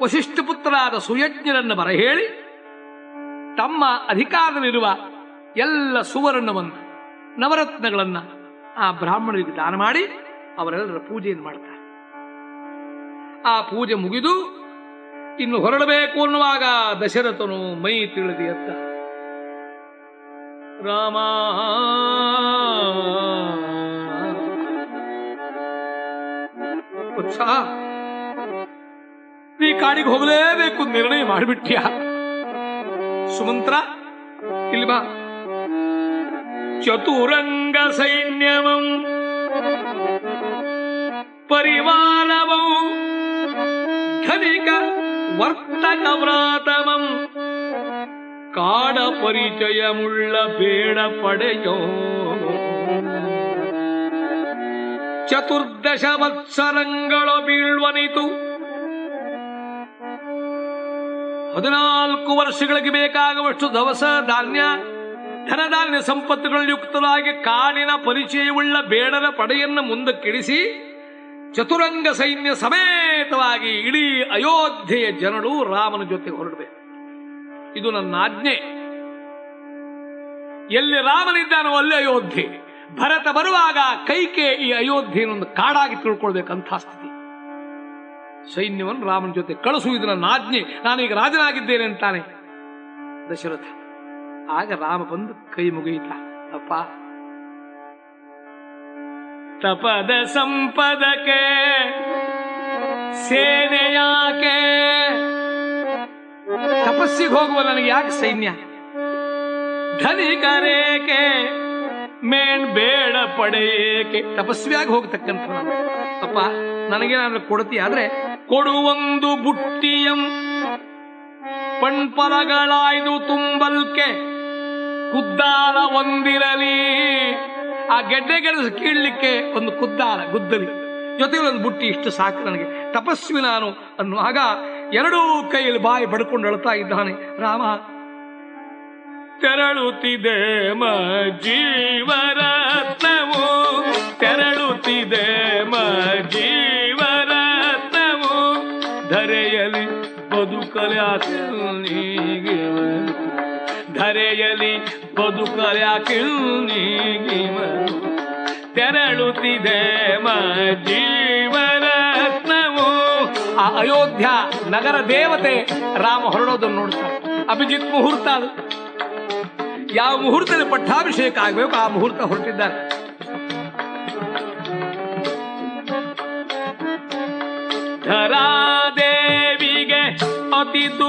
ವಶಿಷ್ಠ ಪುತ್ರರಾದ ಸುಯಜ್ಞರನ್ನು ಬರಹೇಳಿ ತಮ್ಮ ಅಧಿಕಾರದಲ್ಲಿರುವ ಎಲ್ಲ ಸುವರ್ಣವನ್ನು ನವರತ್ನಗಳನ್ನು ಆ ಬ್ರಾಹ್ಮಣರಿಗೆ ದಾನ ಮಾಡಿ ಅವರೆಲ್ಲರ ಪೂಜೆಯನ್ನು ಮಾಡ್ತಾರೆ. ಆ ಪೂಜೆ ಮುಗಿದು ಇನ್ನು ಹೊರಡಬೇಕು ಅನ್ನುವಾಗ ದಶರಥನು ಮೈ ತಿಳಿದಿ ಅಂತ ರಾಮ! ಉತ್ಸಾಹ! ನೀ ಕಾಡಿಗೆ ಹೋಗಲೇಬೇಕು, ನಿರ್ಣಯ ಮಾಡಿಬಿಟ್ಟಿಯ ಸುಮಂತ್ರ ಇಲ್ವಾ ಚತುರಂಗ ಸೈನ್ಯವಂ ಪರಿವಾಲವಂ ವರ್ತಕ ವರ್ತಕವ್ರಾತಮಂ, ಕಾಡ ಪರಿಚಯಮುಳ್ಳ ಬೇಡ ಪಡೆಯೋ. ಚತುರ್ದಶ ವತ್ಸರಂಗಳು ಬೀಳ್ವನಿತು. ಹದಿನಾಲ್ಕು ವರ್ಷಗಳಿಗೆ ಬೇಕಾಗುವಷ್ಟು ದವಸ, ಧಾನ್ಯ, ಧನಧಾನ್ಯ ಸಂಪತ್ತುಗಳಲ್ಲಿ ಯುಕ್ತವಾಗಿ ಕಾಡಿನ ಪರಿಚಯವುಳ್ಳ ಬೇಡರ ಪಡೆಯನ್ನು ಮುಂದಕ್ಕಿಳಿಸಿ ಚತುರಂಗ ಸೈನ್ಯ ಸಮೇತವಾಗಿ ಇಡೀ ಅಯೋಧ್ಯೆಯ ಜನರು ರಾಮನ ಜೊತೆ ಹೊರಡಬೇಕು. ಇದು ನನ್ನ ಆಜ್ಞೆ. ಎಲ್ಲಿ ರಾಮನಿದ್ದಾನೋ ಅಲ್ಲಿ ಅಯೋಧ್ಯೆ. ಭರತ ಬರುವಾಗ ಕೈಕೆ ಈ ಅಯೋಧ್ಯೆಯನ್ನು ಕಾಡಾಗಿ ತಿಳ್ಕೊಳ್ಬೇಕಂಥ ಸ್ಥಿತಿ. ಸೈನ್ಯವನ್ನು ರಾಮನ ಜೊತೆ ಕಳಿಸು ಇದು ನನ್ನ ಆಜ್ಞೆ ನಾನೀಗ ರಾಜನಾಗಿದ್ದೇನೆ ಅಂತಾನೆ. ದಶರಥ, ಆಗ ರಾಮ ಬಂದು ಕೈ ಮುಗಿಯಿತ. ಅಪ್ಪ. ತಪದ ಸಂಪದಕ್ಕೆ ಸೇನೆ ಯಾಕೆ ತಪಸ್ಸಿಗೆ ಹೋಗುವ ನನಗೆ ಯಾಕೆ ಸೈನ್ಯ? ಧನಿಕರೇಕೆ ಮೇಣ್ ಬೇಡ ಪಡೆಯೇಕೆ. ತಪಸ್ವಿಯಾಗಿ ಹೋಗ್ತಕ್ಕಂಥ ಅಪ್ಪ, ನನಗೇನಾದ್ರೂ ಕೊಡತಿ ಆದ್ರೆ ಕೊಡುವೊಂದು ಬುಟ್ಟಿಯಂ. ಪಣ್ಪಲಗಳಾಯ್ದು ತುಂಬಲ್ಕೆ ಕುದ್ದಾಲ ಒಂದಿರಲಿ. ಆ ಗೆಡ್ಡೆ ಕೀಳಲಿಕ್ಕೆ ಒಂದು ಕುದ್ದಾಲ ಗುದ್ದಲಿ. ಜೊತೆಗೆ ಒಂದು ಬುಟ್ಟಿ ಇಷ್ಟು ಸಾಕು ನನಗೆ. ತಪಸ್ವಿ ನಾನು ಅನ್ನುವಾಗ ಎರಡೂ ಕೈಯಲ್ಲಿ ಬಾಯಿ ಬಡ್ಕೊಂಡು ಅಳ್ತಾ ಇದ್ದಾನೆ. ರಾಮ, ತೆರಳುತ್ತಿದೆ ಮ ಜೀವರತ್ನವು ತೆರಳುತ್ತಿದೆ ಮ ಜೀವರತ್ನವು ಬದುಕಲ್ಯಾಕಿಲ್ನೀಗೆ ಧರೆಯಲಿ ಬದುಕಲ್ಯಾಕಿಲ್ನೀಗೆ ತೆರಳುತ್ತಿದೆ ಮ ಜೀವರತ್ನವು ಆ ಅಯೋಧ್ಯ ನಗರ ದೇವತೆ ರಾಮ ಹೊರಡೋದನ್ನು ನೋಡ್ತಾರೆ ಅಭಿಜಿತ್ ಮುಹೂರ್ತ ಅದು. ಯಾವ ಮುಹೂರ್ತದಲ್ಲಿ ಪಟ್ಟಾಭಿಷೇಕ ಆಗಬೇಕು ಆ ಮುಹೂರ್ತ ಹೊರಟಿದ್ದಾರೆ. ಧರಾದೇವಿಗೆ ಅತಿ